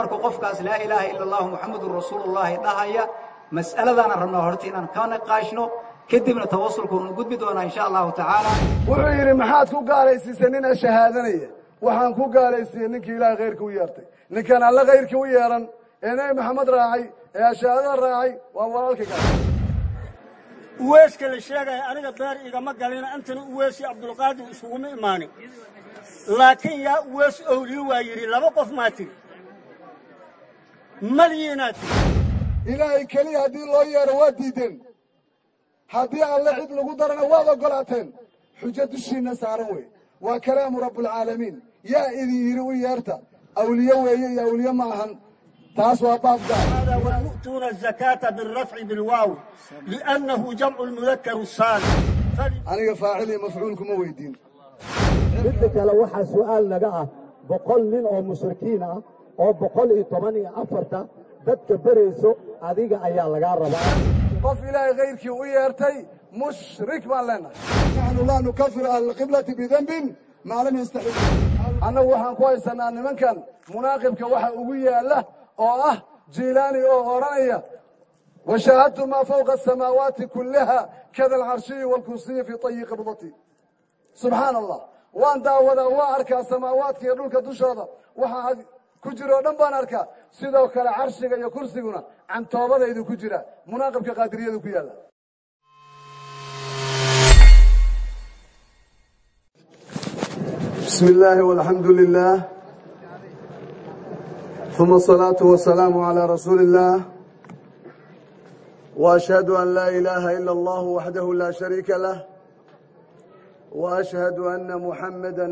marka qofkaas laa ilaaha ila allahu muxamedun rasuulullaahi dhahaya mas'aladaana rabnaa horta inaan ka naqaashno. Kadibna tawasulka unu gudbi doonaa insha allahu tacaala. Wuxuu yidhi maxaad ku gaalaysiisay nina shahaadanaya waxaan ku gaalaysiiyey ninkii ilaahay khayrka u yeertay. Ninkaan alle khayrkii u yeeran ee nebi maxamed raacay ee ashahaadada raacay waa walaalka gaal uweeska la sheegaya aniga beer igama galina antana uweesi cabdulqaadir iskuguma imaanin laakiin yaa uwees owliye waa yidhi laba qof maa tiri malyiinaad ilaahay keliya haddii loo yeedho waa diideen. Haddii alle cid lagu darana waad oggolaateen xujo dushiinna saaran wey waa kalaamu rabbualcaalamiin yaa idin yidhi u yeerta. Awliye weeye iyo awliye ma ahan. Taas waa baafgaawalmu'tuuna azakaata birafci bilwaaw liannahu jamcu lmudakaru saalim aniga faacil iyo mafcuulku ma weydiin. Midda kale waxaa su'aal naga ah. Boqol nin oo mushrikiin ah oo boqol iyo toban iyo afarta dadka berayso adiga ayaa lagaa rabaa. Qof ilaahay khayrkii u yeertay mushrik baan leenahay. Naxnu laa nukafiru ahla alqiblati bidembin maa lam yastaxil annagu waxaan ku haysanaa nimankan munaaqibka waxa ugu yaalla oo ah jiilaani oo odhanaya washaahadtu maa fawqa asamaawaati kullaha kada alcarshiyi waalkursiyi fii tayi qibdati. Subxaana allah waan daawadaa waa arkaa samaawaadka iyo dhulka dushooda. Waxa ku jiro o dhan baan arkaa. Sidoo kale carshiga iyo kursiguna cantoobadaydu ku jira. Munaaqibka qaadiriyadu ku yaalla. Bismi illaahi walxamdu lilaah uma asalaatu wasalaamu calaa rasuuli illaah wa ashhadu an laa ilaaha ila allahu waxdahu laa shariika lah. Wa ashhadu anna muxamada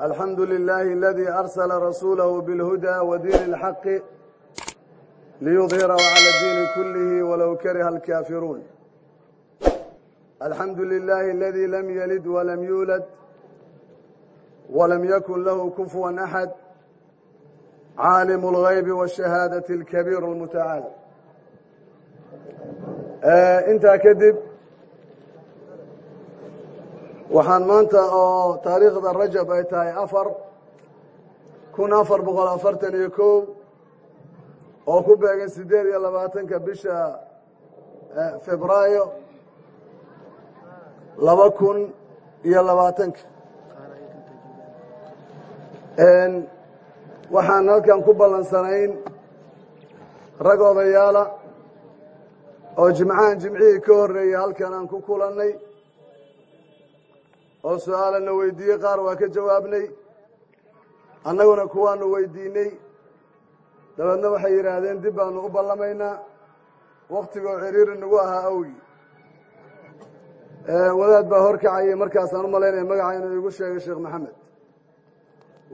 الحمد لله الذي أرسل رسوله بالهدى ودين الحق ليظهره على الدين كله ولو كره الكافرون الحمد لله الذي لم يلد ولم يولد ولم يكن له كفوا أحد عالم الغيب والشهادة الكبير المتعال آه انت كذب waxaan maanta oo taariikhda rajab ay tahay afar kun afar boqol afartan iyo kow oo ku beegan siddeed iyo labaatanka bisha febraayo laba kun iyo labaatanka. Waxaan halkan ku ballansanayn rag odayaala oo jimcahan jimcihii ka horreeyey halkan aan ku kulannay oo su'aalana weydiiyey qaar waa ka jawaabnay. Annaguna kuwaanu weydiinay. Dabeedna waxay yidhaahdeen dib baanu u ballamaynaa. Wakhtigoo ciriiri nagu ahaa awgii wadaad baa horkacayay markaasaan u malaynaya magaca inuu igu sheegay sheekh maxamed.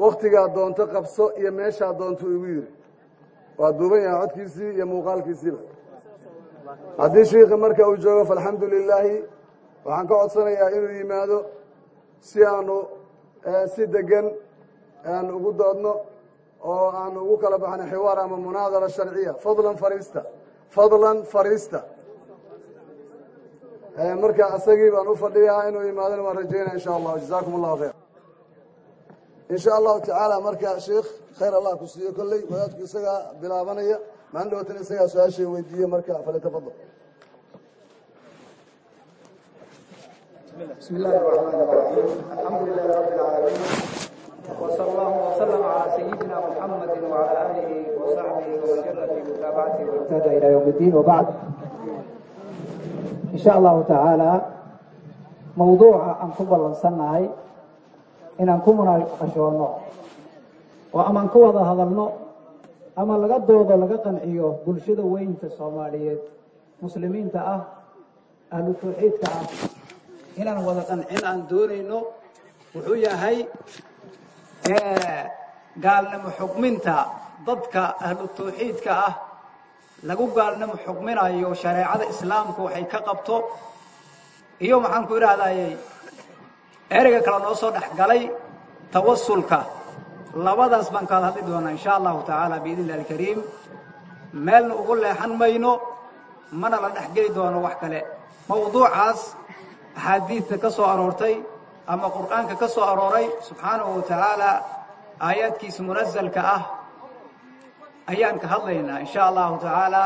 Wakhtigaa doonto qabso iyo meeshaa doonto igu yidhi waa duuban yahay codkiisii iyo muuqaalkiisiiba haddii shiikhi marka uu joogo faalxamdu lilaahi waxaan ka codsanayaa inuu yimaado si aanu si degan aan ugu doodno oo aan ugu kala baxno xiwaar ama munaadara sharciya. Fadlan fariista. Fadlan fariista. Marka asagii baan u fadhiyaa inuu yimaadona waan rajaynaya insha allah. Jazaakum allahu khayr. In sha allahu tacaala marka sheikh khayr allah ku siiyo kolley wadaadku isagaa bilaabanaya. Maalin dhawatan isagaa su'aashay weydiiye marka falyatafadal بسم الله الرحمن الرحيم الحمد لله رب العالمين وصلى الله وسلم على سيدنا محمد وعلى اله وصحبه وسلم في متابعته واهتدى الى يوم الدين وبعد ان شاء الله تعالى موضوع aan ku ballansannahay inaan ku munaaqashoono oo amaan ka wada hadalno ama laga doodo laga qanciyo bulshada weynta soomaaliyeed muslimiinta ah ahlu tawxiidka ah inaan wada qancin aan doonayno wuxuu yahay gaalnimo xukminta dadka ahlu tawxiidka ah. Lagu gaalnimo xukminayo shareecada islaamka waxay ka qabto. Iyo maxaan ku idhaahdayey ereyga kale noo soo dhex galay tawasulka labadaas baan kaada hadli doonaa insha allahu tacaala biidn alkariim. Meelna ugu leexan mayno mana la dhex geli doono wax kale. Mawduucaas axaadiidta ka soo aroortay ama qur'aanka ka soo arooray subxaanahu wa tacaala aayaadkiisa munazalka ah ayaan ka hadlaynaa in sha allahu tacaala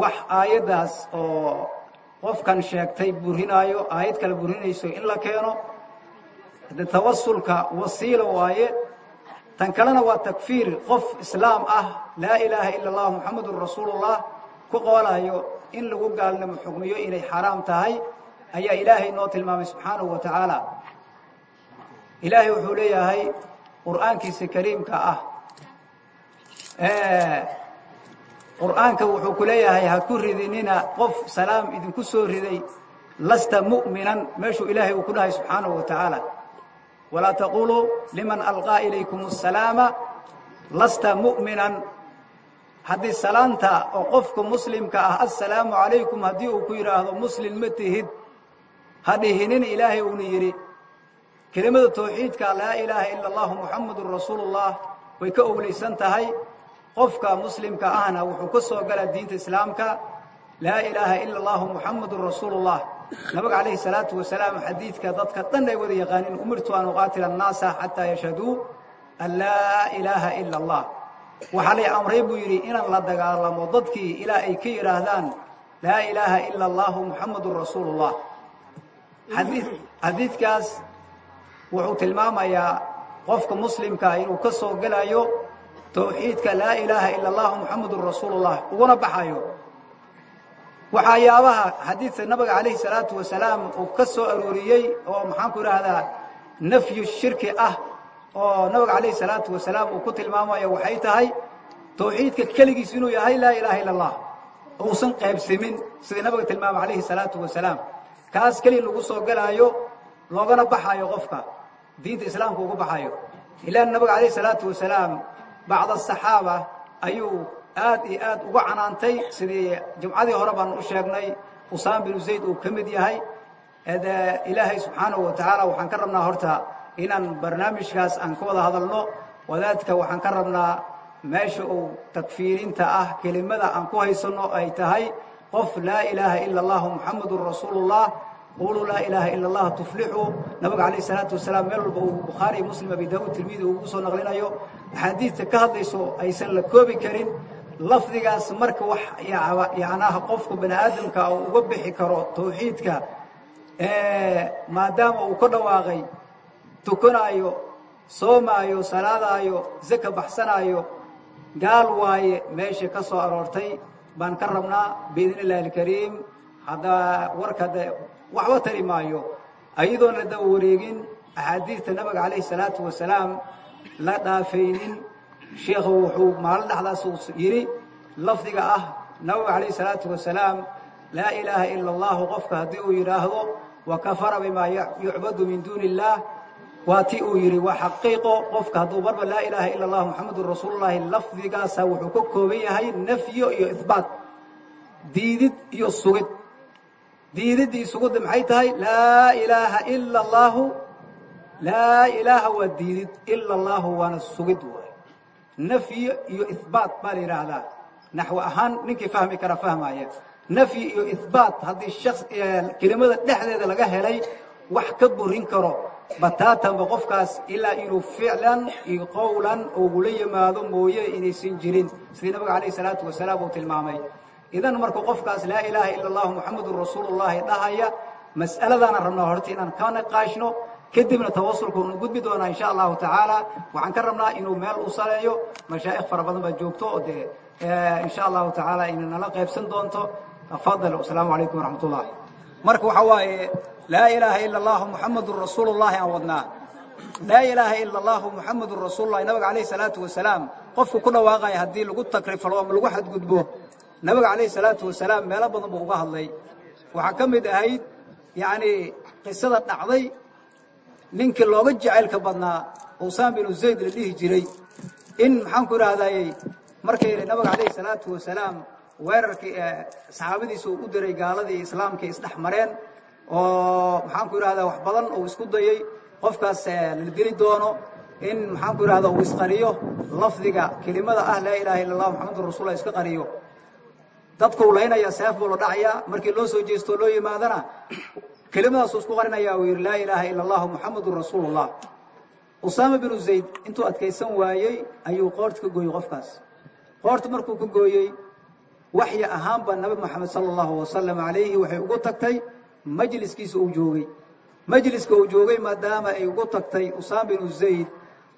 wax aayaddaas oo qofkan sheegtay burinaayo aayad kale burinayso in la keeno. De tawasulka wasiilo waaye tan kalena waa takfiir qof islaam ah laa ilaaha ila اllah muxamedun rasuulullah ku qoolayo in lagu gaalnimo xugmiyo inay xaaraam tahay ayaa ilaahay noo tilmaamay subxaanahu wa tacaala. Ilaahay wuxuu leeyahay qur'aankiisa kariimka ah. Qur'aanka wuxuu ku leeyahay ha ku ridinina qof salaam idinku soo riday lasta mu'minan. Meeshuu ilaahay uu ku dhahay subxaanahu wa tacaala. Walaa taquluu liman alqaa ilaykum asalaama lasta mu'minan. Haddii salaanta oo qofka muslimka ah assalaamu calaykum haddii uu ku yidhaahdo muslim ma tihid ha dhihinin ilaahay uuna yidhi kelimada tawxiidka laa ilaaha ila allahu muxamadun rasuulullah way ka owlaysan tahay. Qofka muslimka ahna wuxuu ka soo galaa diinta islaamka laa ilaaha ila allahu muxamadun rasuulullah. Nabiga calayhi salaatu wasalaam xadiidka dadka dhan ay wada yaqaaniin umirtu an uqaatila annaasa xataa yashhaduu an laa ilaaha ila allah waxaa lay amray buu yidhi inaan la dagaalamo dadkii ilaa ay ka yidhaahdaan laa ilaaha ila allahu muxamadun rasuulullah xadiidkaas wuxuu tilmaamayaa qofka muslimkaa inuu ka soo gelayo tawxiidka laa ilaaha ila allahu muxamadun rasuulullah uguna baxayo. Waxayaabaha xadiidka nabiga calayhi salaatu wasalaam uu ka soo arooriyey oo maxaanku idhaahdaa nafyu shirki ah oo nabiga calayhi salaatu wasalaam uu ku tilmaamayo waxay tahay tawxiidka keligiis inuu yahay laa ilaaha ila allah uusan qaybsamin sidii nabiga tilmaama calayhi salaatu wasalaam kaas keli lagu soo gelaayo loogana baxayo qofka diinta islaamka ugu baxayo ilaa nabiga calayhi salaatu wasalaam bacda asaxaaba ayuu aad iyo aad uga canaantay. Sidii jumcadii hore baan u sheegnay usaam binu zayd uu ka mid yahay. Ilaahay subxaanahu wa tacaala waxaan ka rabnaa horta inaan barnaamijkaas aan ka wada hadalno. Wadaadka waxaan ka rabnaa meesha uu takfiirinta ah kelimada aan ku haysanno ay tahay qof laa ilaaha ila allahu muxamadun rasuulullah quluu laa ilaaha ila allah tuflixuu nabiga calayh isalaatu wasalaam meel walba uu bukhaari muslim abi daawud tirmidi uu ugu soo naqlinayo. Axaadiidta ka hadlayso aysan la koobi karin. Lafdigaas marka wax yacnaha qofku bani aadamka uu uga bixi karo tawxiidka maadaama uu ka dhawaaqay tukanaayo soomaayo salaadaayo zaka baxsanaayo gaal waaye meesha ka soo aroortay baan ka rabnaa biidni illahi alkariim haddaa warka de waxba tari maayo. Ayadoon la daba wareegin axaadiidta nabiga calayhi salaatu wasalaam la dhaafaynin. Sheikhu wuxuu maalin dhexdaas uu yidhi lafdiga ah nabiga calayhi salaatu wasalaam laa ilaaha ila allahu qofka haddii uu yidhaahdo wa kafara bimaa yucbadu min duuni illaah waa ti uu yidhi waa xaqiiqo qofka hadduu marba laa ilaaha ila allah muxamadun rasuulullahi lafdigaasa wuxuu ka kooban yahay nafyo iyo ihbaat diidid iyo sugid. Diididii isugudda maxay tahay? Laa ilaaha ila allaahu laa ilaaha waa diidid ila allaahu waana sugid waay nafyi iyo ihbaat baa la yidhaahdaa. Naxwi ahaan ninkii fahmi kara fahmaya nafyi iyo ihbaat haddii kelimada dhexdeeda laga helay wax ka burin karo bataatanba qofkaas ilaa inuu ficlan iyo qowlan ugula yimaado mooye inaysan jirin. Sidii nabiga calayh salaatu wasalaam uu tilmaamay. Idan markuu qofkaas laa ilaaha ila allahu muxamadun rasuulullahi dhahaya mas'aladaana rabnaa horta inaan ka naqaashno kadibna tawasulka unu gudbi doonaa insha allahu tacaala. Waxaan ka rabnaa inuu meel u saleeyo mashaa'ikh fara badan baa joogto oo dee insha allahu tacaala ina nala qaybsan doonto. Tafadal wasalaamu calaykum waraxmat marka waxaa waaye laa ilaaha ila allahu muxamadun rasuulullahi aan wadnaa. Laa ilaaha ila allahu muxamadun rasuululahi nabiga calayhi salaatu wasalaam qofku ku dhawaaqaya haddii lagu takrifalo ama lagu xadgudbo. Nabiga calayhi salaatu wasalaam meelo badan buu uga hadlay. Waxaa ka mid ahayd yacni qisada dhacday. Ninkii looga jacaylka badnaa usaan binu zayd la dhihi jiray. In maxaan ku idhahdayey markay nabiga calayhi salaatu wasalaam weerarkii saxaabadiisa uu u diray gaaladii islaamkii isdhex mareen oo maxaan ku idhahdaa wax badan uu isku dayey qofkaas la dili doono in maxaan ku idhahda uu isqariyo lafdiga kelimada ah laa ilaha illa allah muxamadun rasuullah iska qariyo. Dadkuu laynaya seef buu la dhacayaa markii loo soo jeestoo loo yimaadana kelimadaasuu isku qarinaya uu yidhi laa ilaaha ila allahu muxamadun rasuulullah usaama binu zayd intuu adkaysan waayey ayuu qoorta ka gooyey qofkaas. Qoorta markuu ka gooyey waxyi ahaanba nabi moxamed sala allahu wasalam calayhi waxay ugu tagtay majliskiisa uu joogay. Majliska uu joogay maadaama ay ugu tagtay usaama binu zayd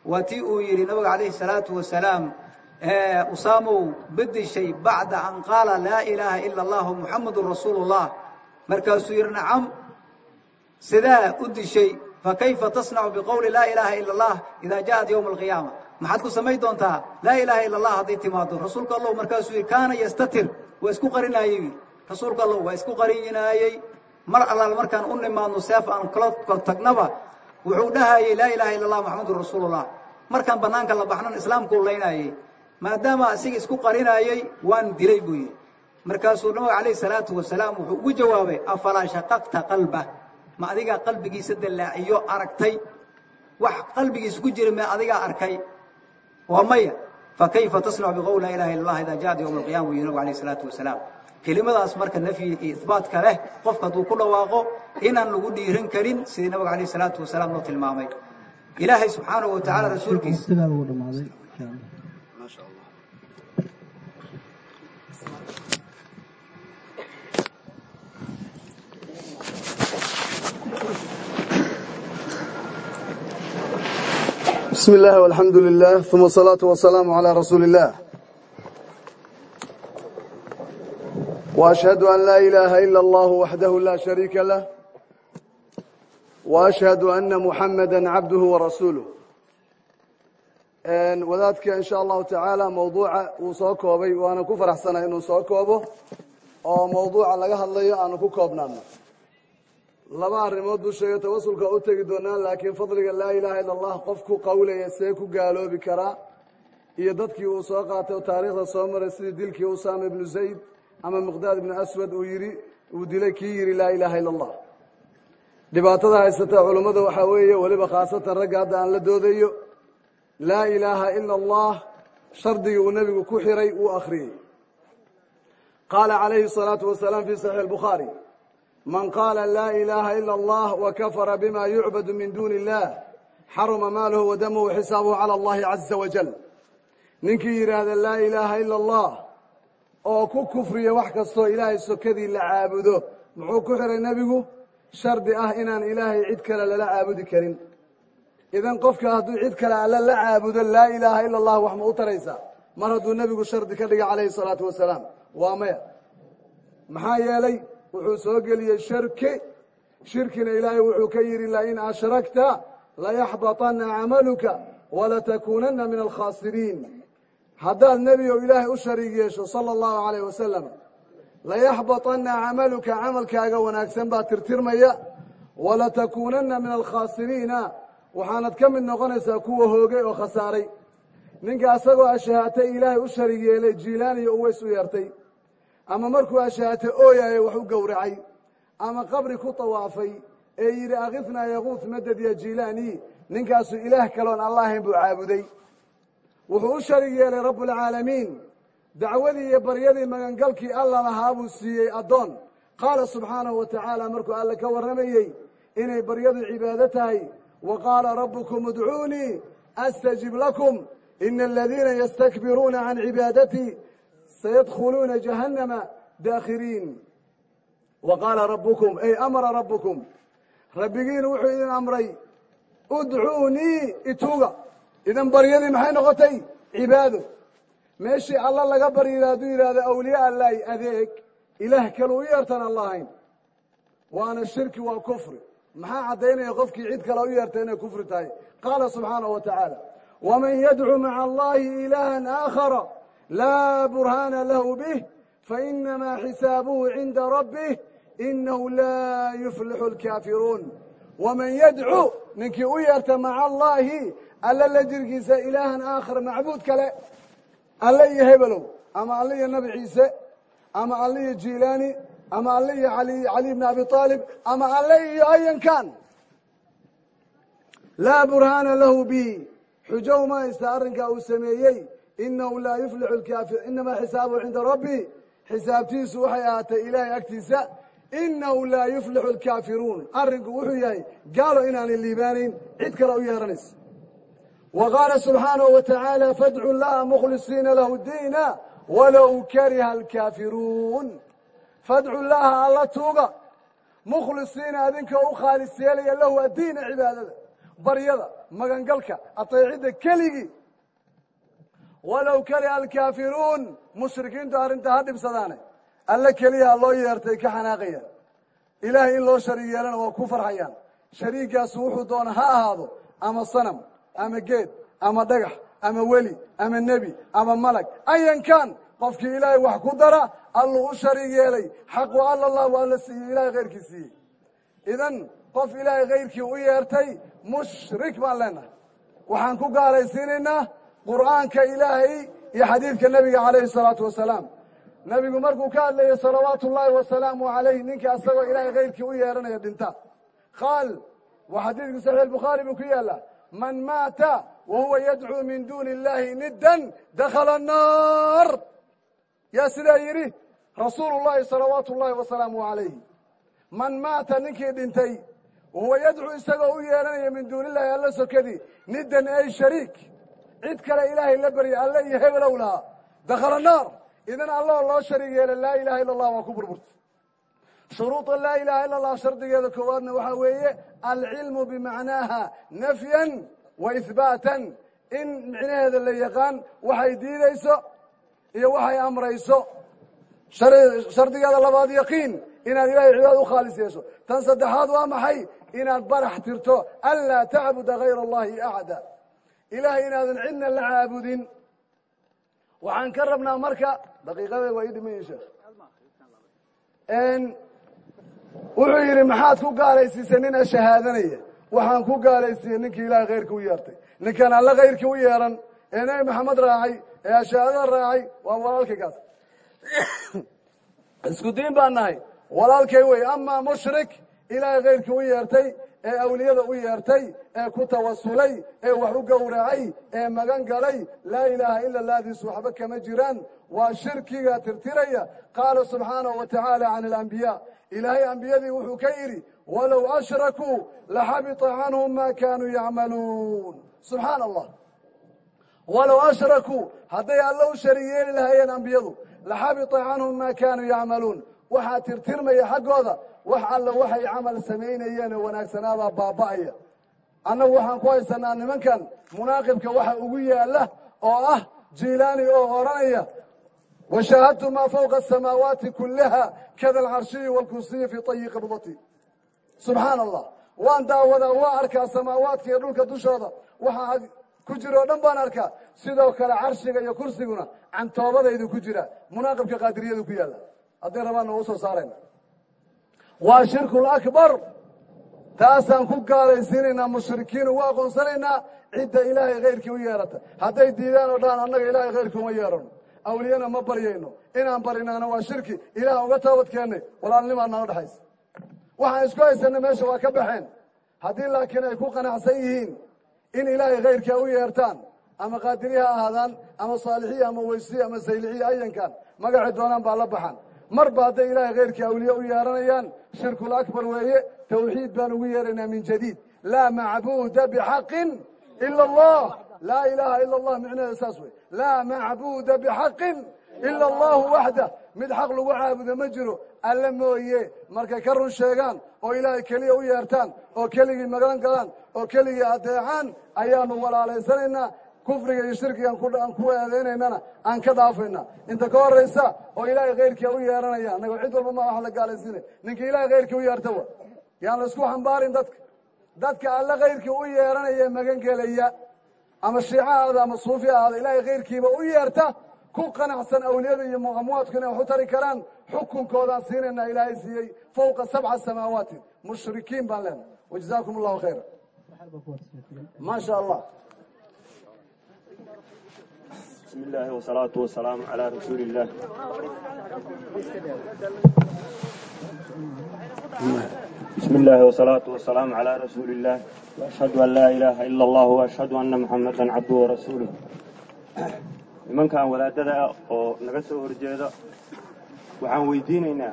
waa tii uu yidhi nabiga calayhi salaatu wasalaam usaamow bedeshay bacda an qaala laa ilaaha ila allahu muxamadun rasuulu llah markaasuu yidhi nacam sidaa u dishay fakayfa tasnacu biqowli laa ilaaha ila allah idaa ja'at yowma alqiyaama. Maxaad ku samayn doontaa laa ilaaha ila allah hadday timaado rasuulka allahu markaasuu yidhi kaana yastatir waa isku qarinaayey. Rasuulka allahu waa isku qarinaayey mar allaal markaan u nimaadno seef aan kala kor tagnaba wuxuu dhahayey laa ilaaha illa allah moxamadun rasuulullah. Markaan bannaanka la baxnan islaamkuu laynaayey maadaama asiga isku qarinaayey waan dilay buu yidhi. Markaasuu nabiga calayhi salaatu wasalaam wuxuu ugu jawaabay afalaa shaqaqta qalba? Ma adigaa qalbigiisa dallaaciyo aragtay? Wax qalbigiisa ku jira ma adigaa arkay? Waa maya. Fakayfa tasnacu biqowli laa ilaha illa allah idaa ja'at yowma alqiyama buu yidhi nabigu alayhi salaatu wasalaam kelimadaas marka nafyiga iyo ibaatka leh qofka hadduu ku dhawaaqo inaan lagu dhiiran karin sidii nabiga aleh salaatu wasalaam loo tilmaamay. Ilaahay subxaanahu wa tacaala rasuulkiisa bismi illaahi alxamdu lilah uma asalaatu wasalaamu calaa rasuuli illaah وأشهد أن لا إله إلا الله وحده لا شريك له وأشهد أن محمدا عبده ورسوله. wadaadka in sha allahu tacaala mawduuca wuu soo koobay waana ku faraxsanay inuu soo koobo oo mawduuca laga hadlayo aanu ku koobnaano laba arrimood buu sheegay tawasulka u tegi doonaa laakiin fadliga laa ilaaha illa allah qof ku qawlaya see ku gaaloobi karaa iyo dadkii uu soo qaatay oo soo maray sidii dilkii usaama ibnu zayd ama miqdaad ibnu aswad uu yidhi uu dilay kii yidhi laa ilaaha illa allah dhibaatada haysata culummada waxaa weeye weliba khaasatan ragga hadda aan la doodayo laa ilaaha ila allah shardigii uu nebigu ku xiray uu akhriyey qaala calayhi الsalaatu wasalaam fi saxiix اlbukhaari man qaala laa ilaaha ila allah wakafara bima yucbadu min duuni illah xaruma maaluhu wadamuhu xisaabuhu cala allahi caza wajal ninkii yidhaahda laa ilaaha ila allah oo ku kufriya wax kastoo ilaahay sokadii la caabudo. Muxuu ku xiray nebigu shardi ah inaan ilaahay cid kale lala caabudi karin. Idan qofka hadduu cid kale alla la caabudo laa ilaaha ila allah wax ma u taraysaa mar hadduu nebigu shardi ka dhigay calayhi salaatu wasalaam. Waa maya. Maxaa yeelay wuxuu soo geliyey shirki. Shirkina ilaahay wuxuu ka yidhi lain ashrakta layaxbaطana camaluka walatakuunana min alkhaasiriin haddaad nebi ilaahay u shariig yeesho sala allahu calayh wasalam layaxbaطana camaluka camalkaaga wanaagsan baa tirtirmaya walatakuunana min alkhaasiriina waxaanad ka mid noqonaysaa kuwa hoogay oo khasaaray. Ninka asagoo ashahaatay ilaahay u sharig yeelay jiilaaniyo uways u yeertay. Ama markuu ashahaatay ooyayo wax u gowracay. Ama qabri ku tawaafay ee yidhi akifnaa yaquut madad ya jiilaani. Ninkaasu ilaah kaloon allahayn buu caabuday wuxuu u sharig yeelay rabbulcaalamiin dacwadii iyo baryadii magangalkii alla lahaa buu siiyey addoon. Qaala subxaanahu wa tacaala markuu alle ka warramayey inay baryadu cibaado tahay. Wa qaala rabbukum udcuunii astajib lakum. Ina aladiina yastakbiruuna can cibaadatii sayadkhuluuna jahannama daakhiriin. Wa qaala rabbukum ay amara rabbukum. Rabbigiina wuxuu idin amray udcuunii ituuga idan baryadii maxay noqotay? Cibaado meeshii alla laga baryida hadduu yidhahdo awliya allahi adeeg. Ilaah kale u yeertan allahayn waana shirki waa kufri. Maxaa caddaynaya qofkii cid kale u yeertay inay kufri tahay? Qaala subxaanahu wa tacaala waman yadcu maca allahi ilaahan aakhara laa burhaana lahu bih fainamaa xisaabuhu cinda rabbih inahu laa yuflixu alkaafiruun. Waman yadcu ninkii u yeerta maca allaahi alla la jirkiisa ilaahan aakhar macbuud kale. Alle iyo hebelow ama alle iyo nabi ciise ama alle iyo jiilaani ama alle iyo cali bni abi aalib ama alle iyo ayankan laa burhaana lahu bi. Xujo uma haysta arrinkaa uu sameeyey. Inahu laa yuflixu lkaafir inamaa xisaabuhu cinda rabbi. Xisaabtiisu waxay ahaatay ilaahay agtiisa. Inahu laa yuflixu alkaafiruun. Arrinku wuxuu yahay gaalo inaanay liibaanayn cid kale u yeeranaysa subxaanahu wa tacaala fadcu llaha mukhlisiina lahu diina walow kariha alkaafiruun fadcu llaha alla tuuga mukhlisiina adinka u khaalis yeelaya lahu addiina cibaadada baryada magangalka ateecidda keligii walow kariha alkaafiruun mushrikiintu arrinta ha dhibsadaane alle keliyaha loo yeertay ka xanaaqayaan ilaahay in loo shariig yeelana waa ku farxayaan shariigaasu wuxuu doona ha ahaado ama sanam ama geed ama dhagax ama weli ama nebi ama malag ayankan qofkii ilaahay wax ku dara alluu u shariig yeelay. Xaqu alla lahu alla siiyey ilahay khayrkii siiyey. Idan qof ilaahay khayrkii u yeertay mushrik baan leenahay. Waxaan ku gaalaysiinaynaa qur'aanka ilaahay iyo xadiidka nebiga calayhi salaatu wasalaam. Nebigu markuu ka hadlayay salawaatu ullaahi wasalaamu calayh ninka asagoo ilaahay khayrkii u yeeranaya dhinta. Qaal waa xadiidku saxiix bukhaari buu ku yaallaa man maata wa huwa yadcuu min duuni illahi niddan dakhala annaar. Yaa sidaa yidhi rasuulu llahi salawaatu ullaahi wasalaamu calayhi man maata ninkii dhintay wahuwa yadcuu isagoo u yeeranaya min duuni illahi alla sokadii niddan ay shariik. Cid kale ilaahay la barya alle iyo hebelow lahaa dakhala naar idan alloo loo shariig yeela laa ilaha illa allah waa ku burburta shuruuda laa ilaha illa allah shardigeeda koowaadna waxaa weeye alcilmu bimacnaaha nafyan wa ihbaatan in micnaheeda la yaqaan waxay diidayso iyo waxay amrayso. Shardigeeda labaad yaqiin inaad ilahay cibaad u khaalis yeesho tan saddexaad waa maxay? Inaad barax tirto anlaa tacbuda hayra allahi axada ilahay inaadan cidna la caabudin. Waxaan ka rabnaa marka daqiiqada waa sheekh wuxuu yidhi maxaad ku gaalaysiisay nina shahaadanaya waxaan ku gaalaysiiyey ninkii ilaahay khayrka u yeertay. Ninkaan alle khayrkii u yeeran ee nebi maxamed raacay ee shahaadada raacay waa walaalkaygaas. Isku diin baan nahay. Walaalkay wey amaa mushrik ilaahay khayrkii u yeertay ee awliyada u yeertay ee ku tawasulay ee wax u gowracay ee magan galay laa ilaaha ila laadiisu waxba kama jiraan waa shirkiga tirtiraya. Qaala subxaanahu wa tacaala can alambiyaa ilaahay ambiyadii wuxuu ka yidhi walow ashrakuu laxabita canhum ma kaanuu yacmaluun. Subxaana allah walow ashrakuu hadday alle u sharig yeeli lahaayeen ambiyadu laxabita canhum ma kaanuu yacmaluun. Waxaa tirtirmaya xaggooda wax alla waxay camal samaynayeen wanaagsanaabaa baaba'aya. Annagu waxaan ku haysanaa nimankan munaaqibka waxa ugu yaalla oo ah jiilaani oo odhanaya washaahadtu maa fawqa asamaawaati kullaha kada alcarshiyi waalkursiyi fii tayi qabdati subxaana allah waan daawadaa waa arkaa samaawaadka iyo dhulka dushooda waxaa ku jira oo dhan baan arkaa sidoo kale carshiga iyo kursiguna cantoobadaydu ku jira munaaqibka qaadiriyadu ku yaalla hadday rabaan noogu soo saarayna waa shirkul akbar taasaan ku gaalaysiinaynaa mushrikiin ugu aqoonsanaynaa cidda ilaahay khayrkii u yeerata hadday diidaan oo dhaan annaga ilaahay khayrkii uma yeerano awliyana ma baryayno. Inaan barinaana waa shirki. Ilaah uga toobad keennay walaalnimaa naga dhexaysa waxaan isku haysanay meesha waa ka baxeen. Haddii laakiin ay ku qanacsan yihiin in ilaahay khayrkaa u yeertaan ama qaadirihi ha ahaadaan ama saalixiyi ama weysiyi ama saylixiyi ayankan magacay doonaan baa la baxan marba hadday ilaahay khayrkii awliye u yeeranayaan shirkul akbar weeye tawxiid baan ugu yeeraynaa min jadiid. Laa macbuuda bixaqin ila allah laa ilaaha ila allah micnaheeda saas wey laa macbuuda bixaqin ila allahu waxdah mid xaq lagu caabudo ma jiro. Alle mooye markay ka run sheegaan oo ilaahay keliya u yeertaan oo keligii magan galaan oo keligii adeecaan ayaanu walaalaysanaynaa kufriga iyo shirkigaan aan ku eedaynaynana aan ka dhaafayna. Inta ka horaysa oo ilaahay khayrkia u yeeranaya annago cid walba ma wax la gaalaysiinay ninka ilaahay khayrkii u yeerta wa? Yaan la isku xambaarin dadka. Dadka alle khayrkii u yeeranaya magan gelaya ama shiico ahaada ama suufi ahaada ilaahay khayrkiiba u yeerta ku qanacsan awliyada iyo amwaadku inay wax u tari karaan xukunkoodaan siinaynaa ilaahay siiyey fowqa sabca samaawaatin mushrikiin baan leenahay. Wajazaakum allahu khayra. Maa allah bismi illaahi wasalaatu wasalaamu calaa rasuuli illaah بسم الله والصلاة والسلام على رسول الله وأشهد أن لا إله إلا الله وأشهد أن محمدا عبده ورسوله nimankan wadaadada oo naga soo horjeeda waxaan weydiinaynaa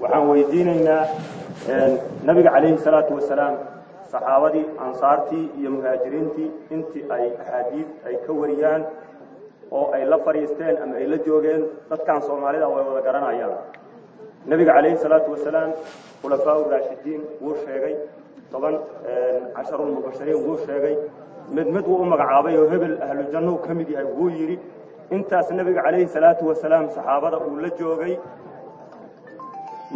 waxaan weydiinaynaa nabiga calayhi salaatu wasalaam saxaabadii ansaartii iyo muhaajiriintii intii ay axaadiid ay ka wariyaan oo ay la fadhiisteen ama ay la joogeen dadkan soomaalida way wada garanayaan nebiga calayhi salaatu wasalaam khulafaa raashidiin wuu sheegay toban casharulmubashiriin wuu sheegay. Mid mid wuu u magacaabay oo hebel ahlujannou ka mid yahay wuu yidhi intaas nebiga calayhi salaatu wasalaam saxaabada uu la joogay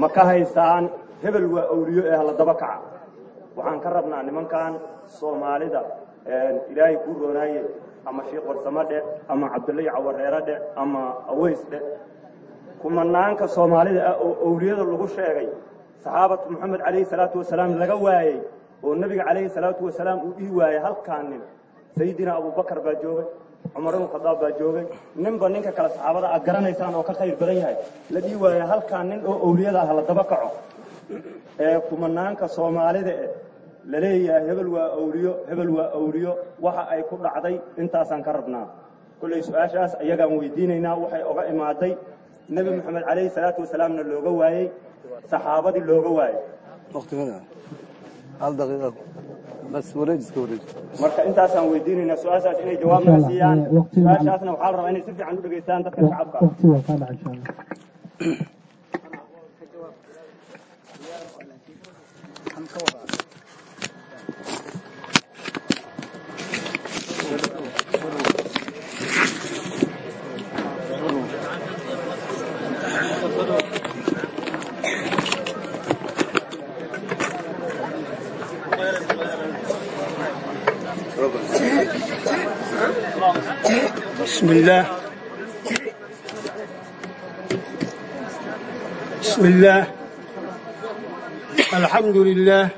ma ka haystaan hebel waa awliyo ee hala daba kaca. Waxaan ka rabnaa nimankan soomaalida ilaahay kuu roonaaye ama sheekh warsamo dhe ama cabdullahi cawareere dhe ama aweys dhe kumanaanka soomaalida ah oo awliyada lagu sheegay saxaabatu moxamed calayhi salaatu wasalaam laga waayey oo nebiga calayhi salaatu wasalaam uu dhihi waayey halkaan nin. Sayidina abubakar baa joogay cumar ibnu khadaab baa joogay. Ninba ninka kale saxaabada aad garanaysaan oo ka khayr badan yahay. La dhihi waayey halkaan nin oo awliyada ah la daba kaco. Ee kumanaanka soomaalida eh la leeyahay hebel waa awliyo hebel waa awliyo waxa ay ku dhacday intaasaan ka rabnaa. Kolley su'aashaas ayagaan weydiinaynaa waxay oga imaaday nebi moxamed calayhi salaatu wasalaamna looga waayey saxaabadii looga waayey. Marka intaasaan weydiinaynaa su'aashaas inay jawaab naga siiyaan su'aashaasna waxaa la rabaa inay si fiican u dhegaystaan dadka shacabka بسم الله بسم الله الحمد لله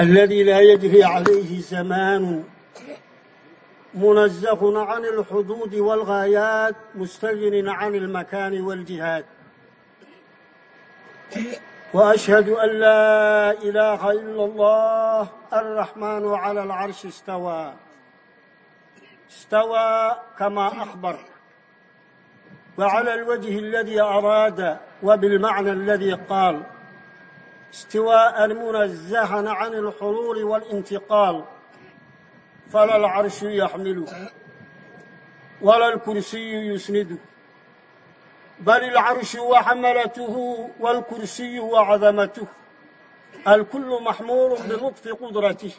الذي لا يجري عليه زمان منزه عن الحدود والغايات مستغن عن المكان والجهاد واشهد ان لا اله الا الله الرحمن على العرش استوى استوى كما أخبر وعلى الوجه الذي أراد وبالمعنى الذي قال استواء منزها عن الحرور والانتقال فلا العرش يحمله ولا الكرسي يسنده بل العرش وحملته والكرسي وعظمته الكل محمول بلطف قدرته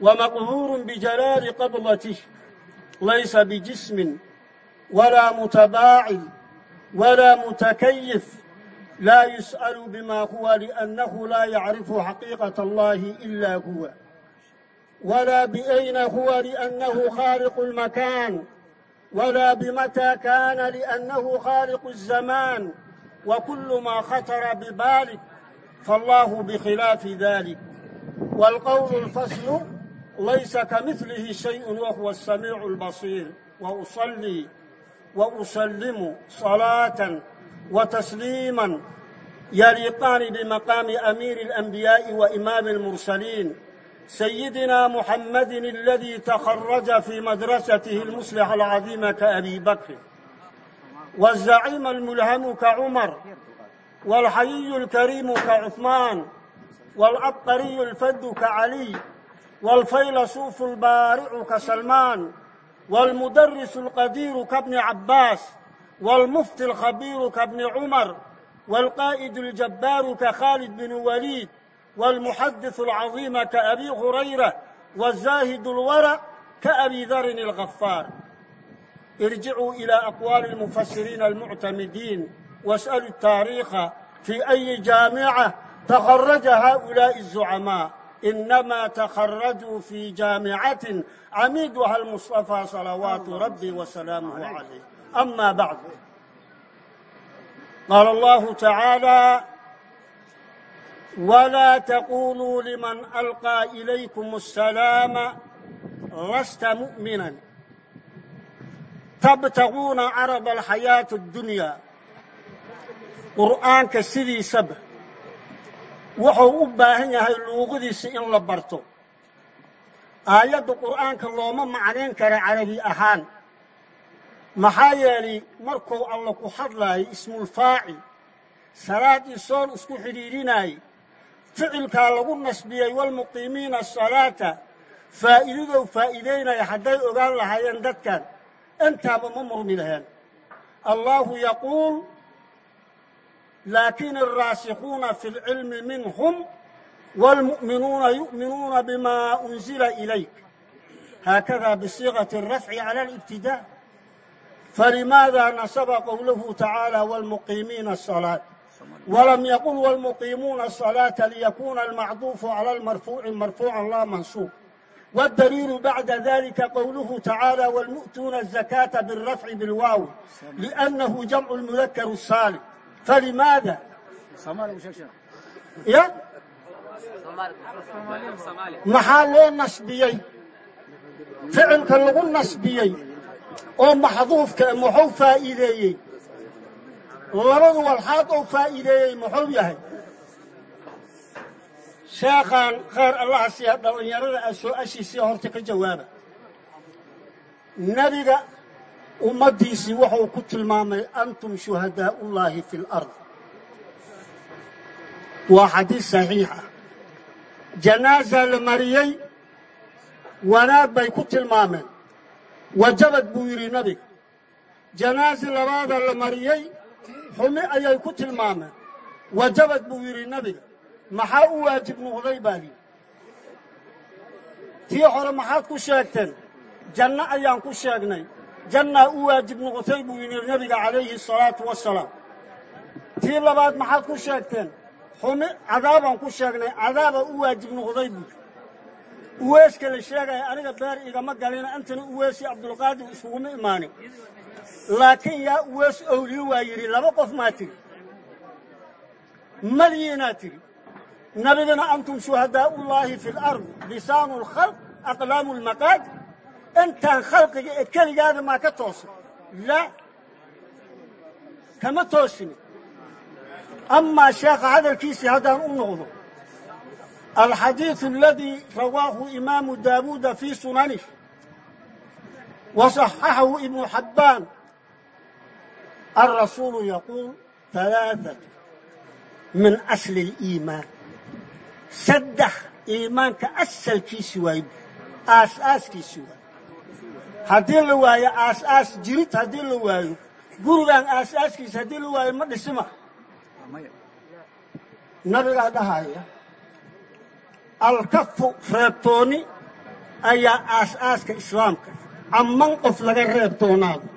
ومقهور بجلال قبضته ليس بجسم ولا متباعد ولا متكيف لا يسأل بما هو لأنه لا يعرف حقيقة الله إلا هو ولا بأين هو لأنه خالق المكان ولا بمتى كان لأنه خالق الزمان وكل ما خطر ببالك فالله بخلاف ذلك والقول الفصل ليس كمثله شيء وهو السميع البصير وأصلي وأسلم صلاة وتسليما يليقان بمقام أمير الأنبياء وإمام المرسلين سيدنا محمد الذي تخرج في مدرسته المصلح العظيم كأبي بكر والزعيم الملهم كعمر والحيي الكريم كعثمان والعبقري الفد كعلي والفيلسوف البارع كسلمان والمدرس القدير كابن عباس والمفتي الخبير كابن عمر والقائد الجبار كخالد بن وليد والمحدث العظيم كأبي هريرة والزاهد الورع كأبي ذر الغفار ارجعوا إلى أقوال المفسرين المعتمدين واسألوا التاريخ في أي جامعة تخرج هؤلاء الزعماء إنما تخرجوا في جامعة عميدها المصطفى صلوات ربي وسلامه عليه أما بعد قال الله تعالى ولا تقولوا لمن ألقى إليكم السلام لست مؤمنا تبتغون عرض الحياة الدنيا قرآنك سيدي سبه wuxuu u baahan yahay luuqadiisa in la barto. Aayadda qur'aanka looma macnayn kara carabi ahaan. Maxaa yeelay markuu alla ku hadlaayo ismulfaacil salaad iyo sool isku xidhiidhinaayey ficilkaa lagu nasbiyey waalmuqiimiina asalaata faa'iidadow faa'iidaynaya hadday ogaan lahaayeen dadkan intaaba ma murmi laheen. Allaahu yaquul laakin alraasikuuna fi lcilmi minhum waalmu'minuuna yu'minuuna bimaa unzila ilayk haakada bisiiqati alrafci cala alibtidaa فلماذا نصب قوله تعالى والمقيمين الصلاة ولم يقل والمقيمون الصلاة ليكون المعطوف على المرفوع مرفوعا لا منصوب والدليل بعد ذلك قوله تعالى والمؤتون الزكاة بالرفع بالواو لأنه جمع المذكر الصالح فلماذا يا محل نصبيي فعل كاللغو نصبيي oo maxduufka muxuu faa'iideeyey labadu walxaad oo faa'iideeyey muxuu yahay sheekhaan khayr allaha siiya dhallinyarada a soo ashiisii horta ka jawaaba nebiga ummaddiisii wuxuu ku tilmaamay antum shuhadaa'ullaahi fi lard waa xadiis saxiix ah. Janaasaa la mariyey wanaag bay ku tilmaameen. Wajabad buu yidhi nabiga. Janaasi labaada la mariyey xumi ayay ku tilmaameen. Wajabad buu yidhi nabiga. Maxaa u waajib noqday baa yidhi. Tii hore maxaad ku sheegteen? Janno ayaan ku sheegnay jannaa u waajib noqotay buu yidhi nabiga calayhi asalaatu wasalaam. Tii labaad maxaad ku sheegteen? Xumi cadaabaan ku sheegnay cadaaba u waajib noqday buu uweeska la sheegaya aniga beer igama galina antana uweesi cabdulqaadir iskuguma imaanin laakiin yaa uwees owliye waa yidhi laba qof maa tiri? Madiinaa tiri? Nabigana antum shuhadaa'ullaahi fi lard lisaanu lkhalq aqlaamu lmaqaadir intaan khalqiga ee keligaada maa ka toosin? La kama toosin. Amaa sheekha hadalkiisii haddaan u noqdo alxadiidu aladii rawaahu imaamu daawuuda fii sunanih wa saxaxahu ibnu xabbaan alrasuulu yaquul halaathatu min asli aliimaan. Saddex iimaanka asalkiisi waaye aas aaskiisi waaye haddii la waayo aasaas jirid haddii la waayo gurigan aasaaskiisa haddii la waayo ma dhisima nabigaa dhahaya alkafu reebtooni ayaa aasaaska islaamka. Amman qof laga reebtoonaado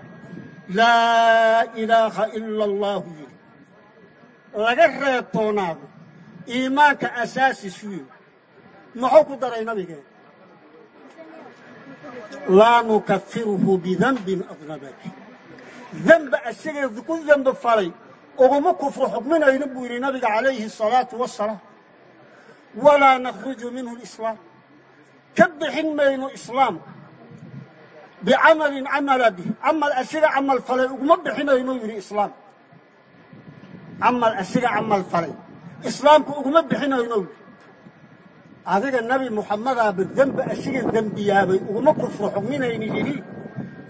laa ilaaha ila allaahu yiri. Laga reebtoonaado iimaanka asaasiisu yiri. Muxuu ku daray nabigeen laa nukafiruhu bidanbin adnabaki dembe asageedu ku dembe falay uguma kufru xukminayno buu yidhi nabiga calayhi asalaatu wasalaam walaa nakhruju minhu lislaam ka bixin mayno islaamka bicamalin camala bih camal asiga camal falay uguma bixinayno yidhi islaamka camal asiga camal falay islaamka uguma bixinayno yidhi adiga nebi muxamadaaba dembe asiga dembiyaabay uguma kufro xugminayni yidhi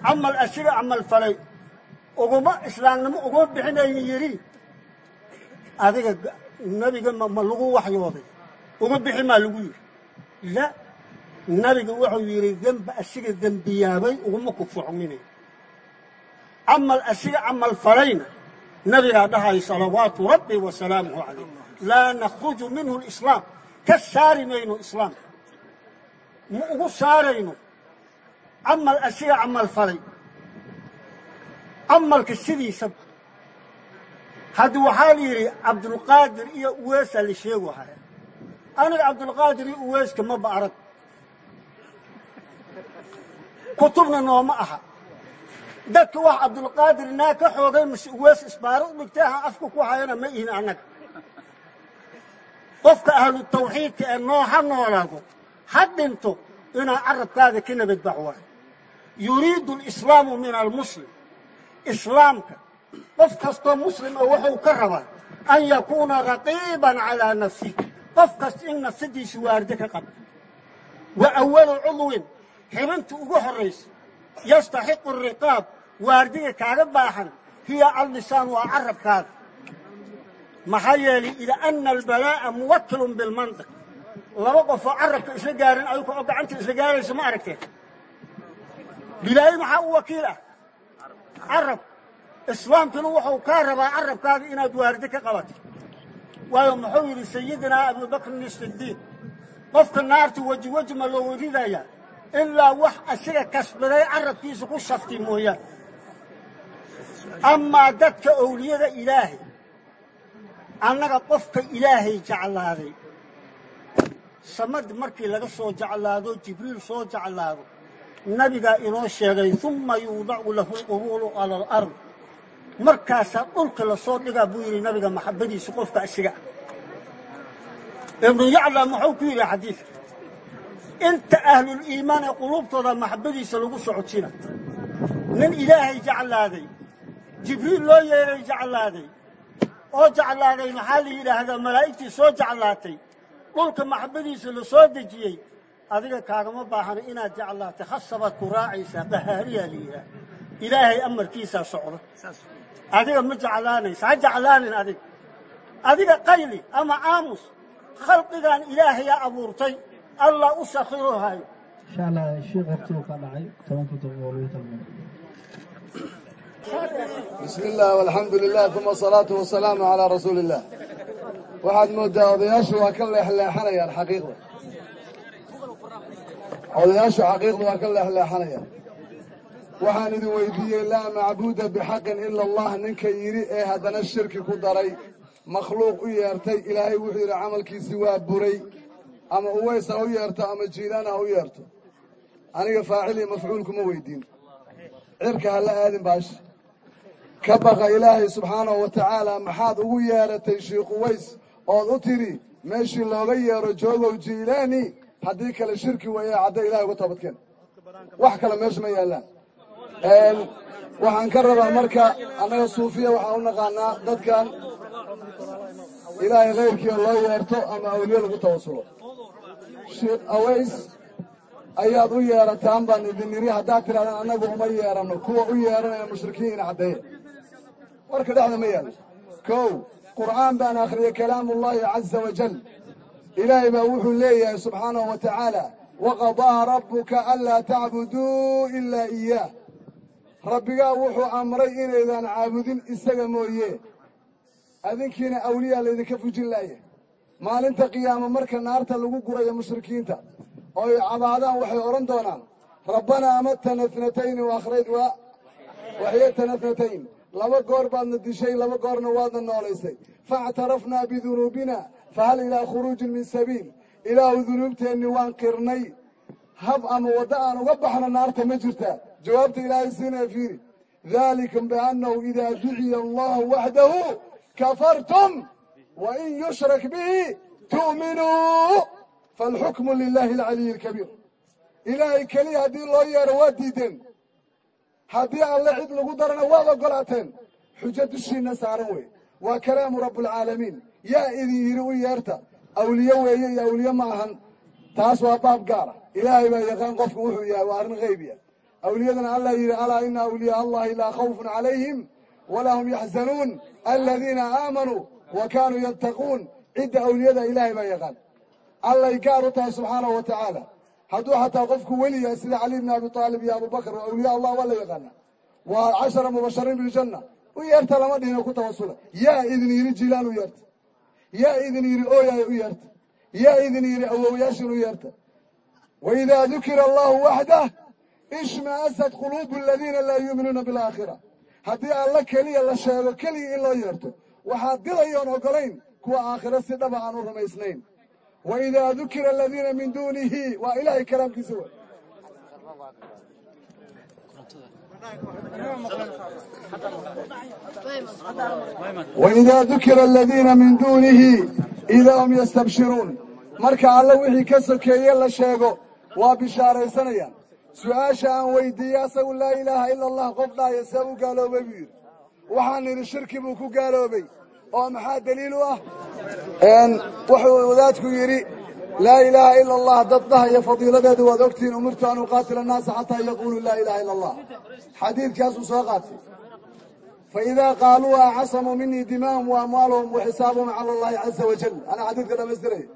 camal asiga camal falay uguma islaamnimo uguma bixinayni yidhi adiga nebiga ma lagu waxyooday uga bixi maa lagu yidhi la nabiga wuxuu yidhi dembe asiga dembiyaabay uguma xugminayo camal asiga camal falayna nabigaa dhahay salawaatu rabbi wa salaamuhu calayh laa nakhruju minhu lislaam ka saari mayno islaamka ma ugu saarayno. Camal asiga camal falay. Camalka sidiisaba haddi waxaa la yidhi cabdulqaadir iyo uweesaa la sheegu haya aniga cabdulqaadir iyo uweeska maba arag kutubna nooma aha. Dadka wax cabdulqaadir naa ka xoogay mase uwees isbaaro u dhigtay ha afka ku hayana ma ihin annaga qofka ahlu tawxiidka ee noo ha noolaado ha dhinto inaa carabkaada ka nabadbax waayo. Yuriidu alislaamu min almuslim. Islaamka qof kastoo muslim ah wuxuu ka rabaa an yakuuna raqiiban calaa nafsihi qof kasta in nafsadiisa waarde ka qabto. Wa awalu cudwin xibinta ugu horraysa yastaxiqu ariqaab waardiga kaaga baahan hiya allisaan waa carabkaada maxaa yeelay ila ana albalaa'a muwakilun bilmantiq. Laba qofoo carabka isla gaarin ayuka oo gacanta isla gaaraysa ma aragteen bilaahi maxaa u wakiil ah? Carab islaamkuna wuxuu kaa rabaa carabkaaga inaad waardi ka qabato. Waayo muxuu yidhi sayidinaa abubakrin sidiiq qofka naarta weji weji ma loo weridayaa ilaa wax asiga kasbaday carabkiisa ku shafti mooyaan. Amaa dadka owliyada ilaahay annaga qofka ilaahay jeclaaday. Samad markii laga soo jeclaado jibriil soo jeclaado nabigaa inoo sheegay uma yuudacu lahu lqubuulu cala alard markaasaa dhulka la soo dhigaa buu yidhi nabiga maxabbadiisa qofka asiga ah. Ibnu yacla muxuu ku yidhi xadiidka inta ahluliimaan ee quluubtooda maxabbadiisa lagu socodsiina. Nin ilaahay jeclaaday jibriil loo yeeray jeclaaday oo jeclaaday maxaa la yidhaahdaa malaa'igtii soo jeclaatay. Dhulka maxabbadiisa la soo dejiyey. Adiga kaagama baahana inaad jeclaatay khasabaad ku raacaysaa bahaariyaa la yidhaah ilaahay amarkiisaa socda. Adiga ma jeclaanaysa ha jeclaanin adiga adiga qayli ama aamus khalqigan ilaahayaa abuurtay. Allah u sakhirohayo insha allah sheekh waqtigu ka dhacay tobankii daqiiqo lagu talmay bismi illah walxamdu lilah uma asalaatu wasalaamu calaa rasuuli illah waxaad moodaa odayaashu waa ka leexleexanayaan xaqiiqda. Odayaashu xaqiiqda waa ka leexleexanayaan. Waxaan idin weydiiyey laa macbuuda bixaqin ila allah. Ninka yidhi ee haddana shirki ku daray makhluuq u yeertay ilaahay wuxuu yidhi camalkiisii waa buray ama uways ha u yeerto ama jiilaan ha u yeerto. Aniga faacil iyo mafcuulkuma weydiin. Cirka ha la ka baqa ilaahay subxaanahu wa tacaala maxaad ugu yeeratay shiikh uways ood u tidhi meeshii looga yeero joogow jiilaani haddii kale shirki weeye cadda ilahay uga toobadkeen wax kale meesha ma yaallaan. Waxaan ka rabaa marka annaga suufiya waxaan u naqaanaa dadkan ilaahay khayrkiia loo yeerto ama awliye lagu tawasulo. Sheekh aways ayaad u yeerataan baan idin niri haddaad tidhahdaan annagu uma yeeranno kuwa u yeeranaya mushrikiin ina caddeeye warka dhexda ma yaallo kow qur'aan baan akhriyey kalaamuullahi caza wajal ilaahay baa wuxuu leeyahay subxaanahu wa tacaala waqadaa rabbuka anlaa tacbuduu ilaa iyaah rabbigaa wuxuu amray inaydaan caabudin isaga mooye. Adinkiina awliyaa laydinka fujin laaya maalinta qiyaamo marka naarta lagu gurayo mushrikiinta oo ay cabaadaan waxay odhan doonaan rabbanaa amatana itnatayni waakhrayd waa waxyatana itnatayn laba goor baadna dishay laba goorna waadna noolaysay. Faactarafnaa bidunuubina fahal ilaa khuruujin min sabiil. Ilaahu dunuubteenni waan qirnay hab ama waddo aan uga baxno naarta ma jirtaa jawaabta ilaahay siinaya fiiri. Dalikum biannahu idaa duciya allahu waxdahu kafartum wain yushrak bihi tu'minuu faalxukmu lilahi alcaliyi alkabiir ilaahay keliya haddii loo yeero waa diideen haddii alle cid lagu darana waad ogolaateen. Xujo dushiinna saaran wey waa kalaamu rabbualcaalamiin yaa idin yidhi u yeerta awliye weeye iyo awliye ma ahan. Taas waa baab gaara ilaahay baa yaqaan qofku wuxuu yahay waa arrin haybiya awliyadana allah yidhi alaa ina awliyaa allahi laa khawfun calayhim walaa hum yaxzanuun aladiina aamanuu wa kaanuu yattaquun. Cidda awliyada ilaahay baa yaqaan. Allay gaar u tahay subxaanahu wa tacaala hadduu xataa qofku weli yahay sida cali bni abi aalib iyo abubakr waa awliya allah waa la yaqaana. Waa cashara mubashariin biljanna u yeerta lama dhihino ku tawasula. Yaa idin yidhi jiilaan u yeerta. Yaa idin yidhi ooyaay u yeerta. Yaa idin yidhi awowyaashin u yeerta. Waidaa dukira allahu waxdah ishmaasat quluubu aladiina laa yuuminuuna bilaakhira haddii alla keliya la sheego keliya in loo yeerto waxaa dilayoon ogolayn kuwa aakhiro si dhaba aan u rumaysnayn waidaa dukira aladiina min duunihi waa ilaahay kalaamkiisa wey waidaa dukira aladiina min duunihi idaa hum yastabshiruun marka alle wixii ka sokeeye la sheego waa bishaaraysanayaan su'aasha aan weydiiyey asagu laa ilaaha ila allah qof dhaaya see u gaaloobay buu yidhi. Waxaan nidhi shirki buu ku gaaloobay. Oo maxaa daliil u ah wuxuu wadaadku yidhi laa ilaaha ila allah dad dhahaya fadiiladeedu waad ogtihiin umirtu an uqaatila annaasa xataa yaquuluu laa ilaha ila allah xadiidkaasuu soo qaatay. Faidaa qaaluuha casamuu minii dimaahum wa amwaalahum wa xisaabahum cala allahi caza wajal anaa xadiidka dhamaystiraya.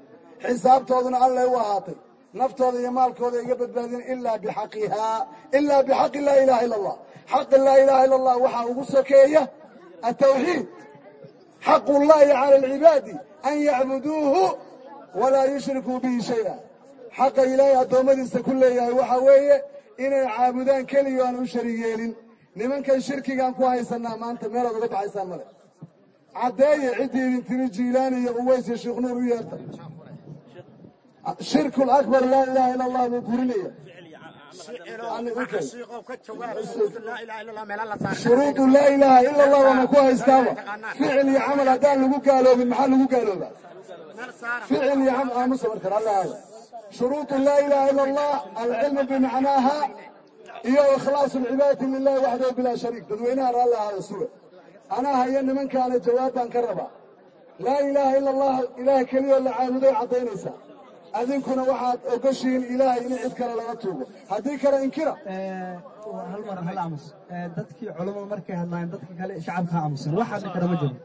Xisaabtooduna allay u ahaatay naftooda iyo maalkooda iga badbaadin ilaa bixaqihaa ilaa bixaqi laa ilaha illa allah xaqi laa ilaha illa allah waxaa ugu sokeeya atawxiid xaqu llahi cala alcibaadi an yacbuduuhu walaa yushrikuu bihi shaya. Xaqa ilaahay addoommadiisa ku leeyahay waxaa weeye inay caabudaan keliya aan u sharig yeelin nimankan shirkigaan ku haysanaa maanta meelaad uga baxaysaan male caddeeye ciddii idin tiri jiilaani iyo uways iyo sheekh nuur u yeerta shirku lakbar laa ilaha illa allah buu burinaya shuruudu laa ilaaha ila allah waana ku haystaaba. Ficil iyo camal haddaan lagu gaaloobin maxaa lagu gaaloobaa ficil iyo camal aamusa markan allahaada shuruudu laa ilaha ila allah alcilmu bimacnaaha iyo ikhlaasu lcibaadati lilahi waxdahu bilaa shariik. Dadweynaha raalli ahaada suga anaa haya nimankaana jawaab baan ka rabaa. Laa ilaaha ila allah ilaah keliyoo la caabuday caddaynaysaa adinkuna waxaad ogoshihiin ilaahay in cid kale laga tuugo. Haddii kale inkira. Hal mar hal aamus. Dadkii culammadu markay hadlaayeen dadka kale shacabka ha aamusan wax hadli kara ma jiro.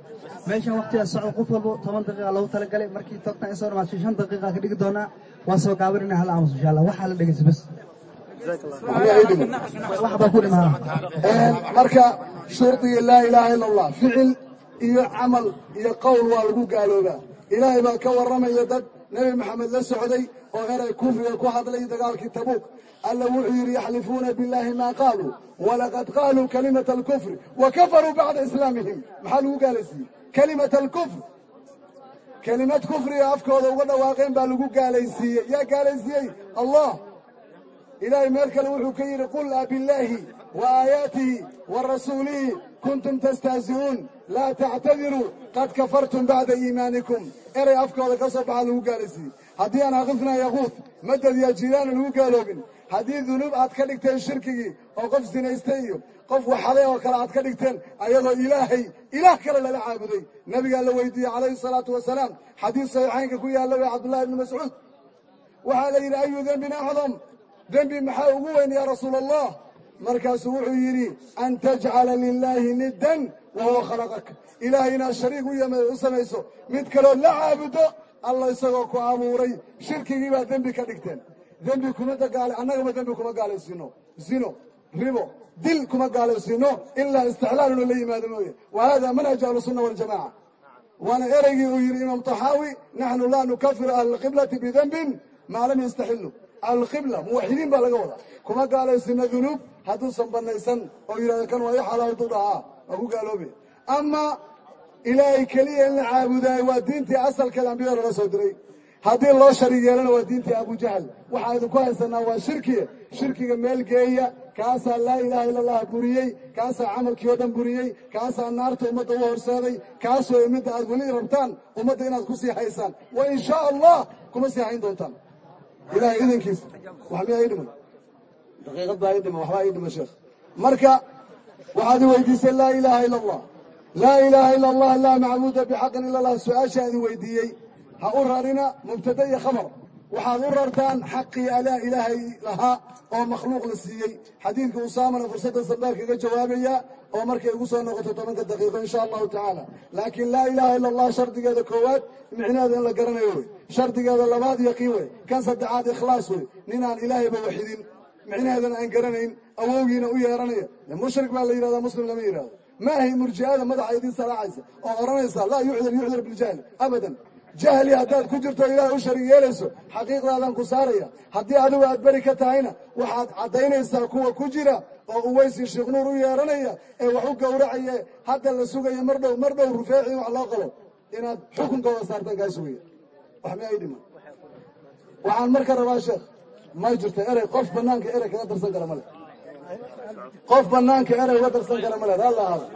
Meeshan waqtigaas socod qof walbo toban daqiiqa loogu talagalay. Markii togtan ay soo dhamaatay shan daqiiqa ka dhigi doonaa waan soo gaabinayna hal aamus insha allah waxaa la dhegeysa bas wax baa ku dhimaa marka shuruudiga laa ilaaha ila allah ficil iyo camal iyo qowl waa lagu gaaloobaa ilaahay baa ka warramaya dad nebi maxamed la socday oo eray kufriga ku hadlay dagaalkii tabuuk. Alla wuxuu yidhi yaxlifuuna billahi maa qaaluu walaqad qaaluu kalimata alkufri wa kafaruu bacda islaamihim. Maxaa lagu gaalaysiiyey? Kalimata alkufr kelimad kufriga afkooda uga dhawaaqeen baa lagu gaalaysiiyey. Yaa gaalaysiiyey? Allah. Ilaahay meel kale wuxuu ka yidhi qul abillaahi wa rasuulihi kuntum tastahzi'uun laa tactadiruu qad kafartum bacda iimaanikum eray afkooda ka soo baxa lagu gaalaysiiyey haddii aan akifna yaquud madad yaa jiilaana lagu gaaloobin haddii dunuub aad ka dhigteen shirkigii oo qof sinaystay iyo qof waxaday oo kale aad ka dhigteen ayadoo ilaahay ilaah kale lala caabuday nabigaa la weydiiyey calayhi salaatu wasalaam xadiis saxiixaynka ku yaalla wey cabdullahi ibni mascuud waxaa la yidhi ayu dembin acdam dembi maxaa ugu weyn yaa rasuula allah markaasuu wuxuu yidhi an tajcala lilaahi niddan wa huwa khalaqaka ilaahay inaad shariik u samayso mid kaloo la caabudo alla isagoo ku abuuray. Shirkigii baa dembi ka dhigteen. Dembi kuma annagama dembi kuma gaalaysiino zino ribo dil kuma gaalaysiino ilaa istixlaal inuu la yimaado mooye. Wa hada manhaj ahlusunna waljamaca waana ereygii uu yidhi imaam taxaawi naxnu laa nukafiru ahla alqiblati bidembin maa lam yastaxilu ahlulqibla muwaxidiin baa laga wadaa. Kuma gaalaysino dunuub hadduusan banaysan oo yidhahdo kan waa i xalaal duu dhahaa waa ku gaaloobe ama ilaahay keliya in la caabudaayo waa diintii asalkeeda ambiyada lala soo diray. Haddii loo sharig yeelana waa diintii abujahal waxaa idinku haysanaa waa shirkiga shirkiga meel geeya kaasaa laa ilaaha illa buriyey kaasaa camalkii oo dhan buriyey kaasaa naarta ummadda u horseeday kaasoo midda aad weli rabtaan ummadda inaad ku sii haysaan. Wa in shaa allah kuma sii hayn doontaan. Ilahay idankiisa wax miyaa ii daqiiqad baa ii dhiman waxbaa ii dhiman sheekh marka waxaad i weydiisay laa ilaaha ila allah laa ilaaha ila allah laa macbuuda bixaqin ila allah su'aashaa idin weydiiyey ha u rarina mubtada iyo khabar. Waxaad u rartaan xaqii alaa ilaahay lahaa oo makhluuq la siiyey. Xadiidka usaamana fursadda sanbaar kaga jawaabaya oo markay ugu soo noqoto tobanka daqiiqo insha allahu tacaala. Laakiin laa ilaaha ila allah shardigeeda koowaad micnaheeda in la garanayo wey. Shardigeeda labaad yaqiin wey. Kan saddexaad ikhlaas wey. Ninaan ilaahayba waxidin micnaheedana aan garanayn awowgiina u yeeranaya mushrik baa la yidhahdaa muslim lama yidhahdo maahay murji'ada madaxa idin saraacaysa oo odhanaysa laa yucdar yucdar biljahli abadan. Jahli haddaad ku jirto ilaah u sharig yeelayso xaqiiqdaadaan ku saaraya. Haddii adigu aad beri ka tahayna waxaad caddaynaysaa kuwa ku jira oo uweysi sheekh nuur u yeeranaya ee wax u gowracaya hadda la sugaya mar dhow mar dhow rufeeci wax loo qabo inaad xukunkooda saartaan kaa sugaya wax mi ay dhiman waxaan marka rabaa sheekh may jirto erey qof banaanka erey kaga darsan kara male qof banaanka erey uga darsan kara male ralla ahaada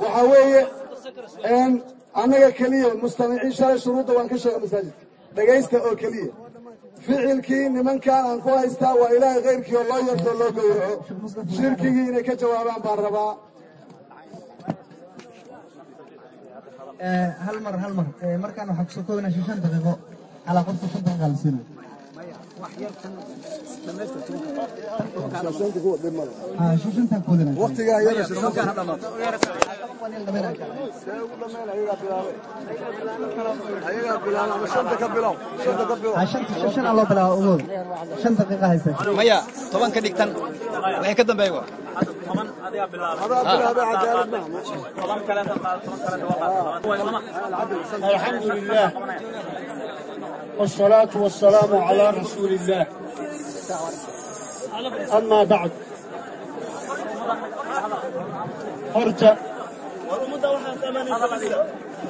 waxaa weeye annaga keliya mustamiciin shalay shuruudda waan ka sheega masaajidka. Dhegaysta oo keliya. Ficilkii nimankan aan ku haystaa waa ilaahay khayrkii oo loo yarto oo loo gowraco. Shirkigii inay ka jawaabaan baan rabaa. Hal mar hal mar. Markaan waxaa ku soo koobinaa shan daqiiqo calaa qofka shan daqiiqa la siina maya toban ka dhigtan wixii ka dambeeya wa adaa والصلاة والسلام على رسول الله أما بعد horta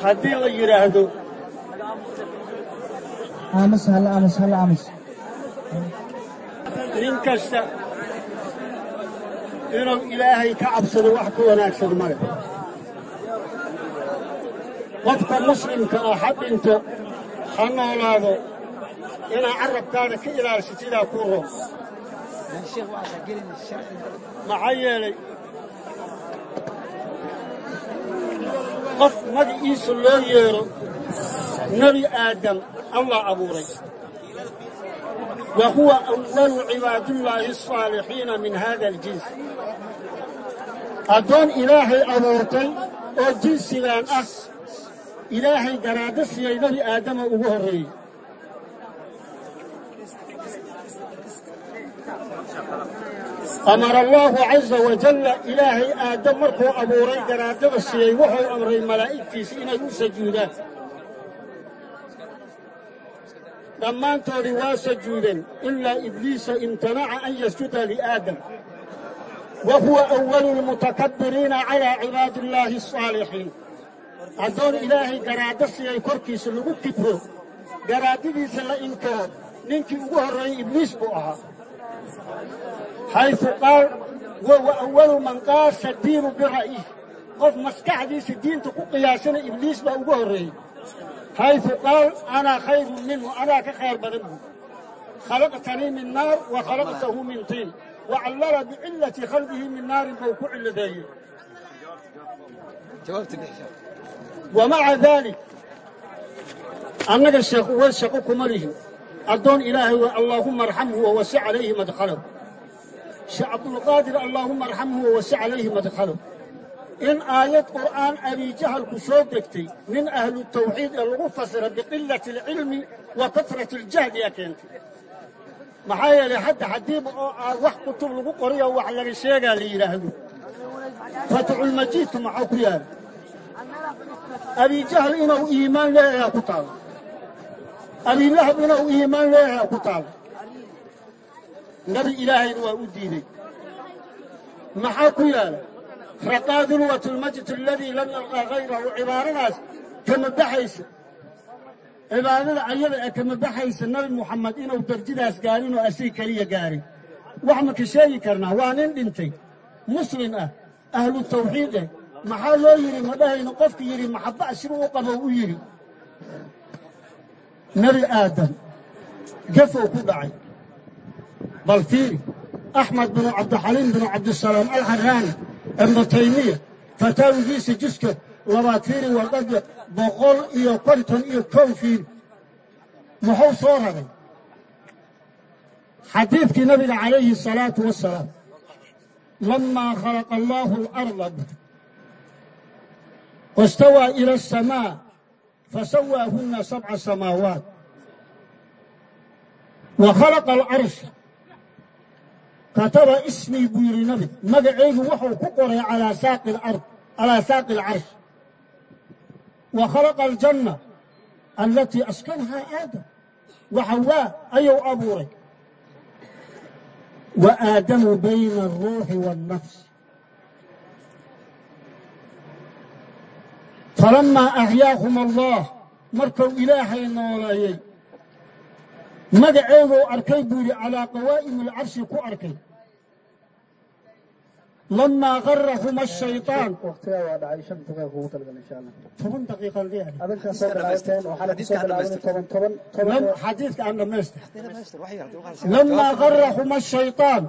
haddii la yidhaahdo Aamus, hala aamus, hala aamus. nin kasta inuu ilaahay ka cabsado wax ku wanaagsan male qofka muslimka ah ha dhinto ha noolaado inaa carabkaada ka ilaashatidaa ku roon maxaa yeelay qof magaciisa loo yeedho nebi aadam allah abuuray. Wa huwa awalu cibaadullaahi asaalixiina min hada aljins addoon ilaahay abuurtay oo jinsigan ah ilaahay garaaddo siiyey nebi aadama ugu horreeyey. Amara allaahu caza wajalla ilaahay aadam markuu abuuray garaaddada siiyey wuxuu amray malaa'igtiisa inay u sajuudaan. Dhammaantoodii waa sajuudeen. Ilaa ibliisa imtanaca an yasjuda liaadam wa huwa awalu lmutakabbiriina calaa cibaadillaahi asaalixiin addoon ilaahay garaaddo siiyey korkiisa lagu kibro. Garaaddadiisa la inkiro ninkii ugu horreeyey ibliis buu ahaa. Xayثu qaal wahuwa awalu man qaasa diinu bira'yih qof maskaxdiisa diinta ku qiyaasana ibliis baa ugu horreeyey xayثu qaal anaa khayrun minhu anaa ka khayr badan buu. Khalaqtanii min naar wa khalaqtahu min tiin. Wacallala bicillati khalqihi min naarin buu ku cilladeeyey wamaca daalik annaga uwa shaqo kuma lihin addoon ilaahay wa allaahuma arxamhu wawasi calayhi madkhalahu sheekh cabdulqaadir allaahuma arxamhu wawasi calayhi madkhalahu in aayad qur'aan abiijahalku soo degtay nin ahlu tawxiid ee lagu fasira biqilati alcilmi wa kasrati aljahdi yaa keentay maxaa yeelay hadda haddiiba oo aad wax kutub lagu qoriyo wax laga sheegaa la yidhaahdo fatxulmajiidku maxaa ku yaalla abijahl inuu iimaan leeyahaa ku taalo abilahab inuu iimaan leeyahaa ku taalo nebi ilaahayna waa u diidey maxaa ku yaalla raqaa dulwatu lmajdi aladii lam yalqaa hayrahu cibaaradaas kama baxaysa. Cibaadada ayada ee kama baxaysa nebi muxamed inuu darjidaas gaarinoo asig keliya gaarin. Wax ma ka sheegi karnaa? Waa nin dhintay. Muslim ah. Ahlu tawxiid eh maxaa loo yidhi? Ma dhahayno qofka yidhi maxabba siduu u qabo u yidhi. Nebi aadam gafow ku dhacay. Bal fiiri axmed binu cabdixaliim binu cabdisalaam alxaraani ibnu taymiya fataawigiisa juska labaad fiiri warqadda boqol iyo konton iyo kow fiiri muxuu soo raray xadiidkii nabiga calayhi asalaatu wassalaam lamaa khalaqa allaahu alarda wastawaa ila asamaa fasawaahunna sabca samaawaat wa khalaqa alcarsha kataba ismii buu yidhi nabi magacaygu wuxuu ku qoray calaa saaqi alcarsh wa khalaqa aljanna allatii askanhaa aadam wa hawaa ayuu abuuray wa aadamu bayna aruuxi waannafs falamaa axyaahum allah markuu ilaahay nooleeyey magaceeduu arkay buu yidhi calaa qawaa'imi alcarshi ku arkay lamaa garahuma ashaytaan lamaa garahuma ashaytaan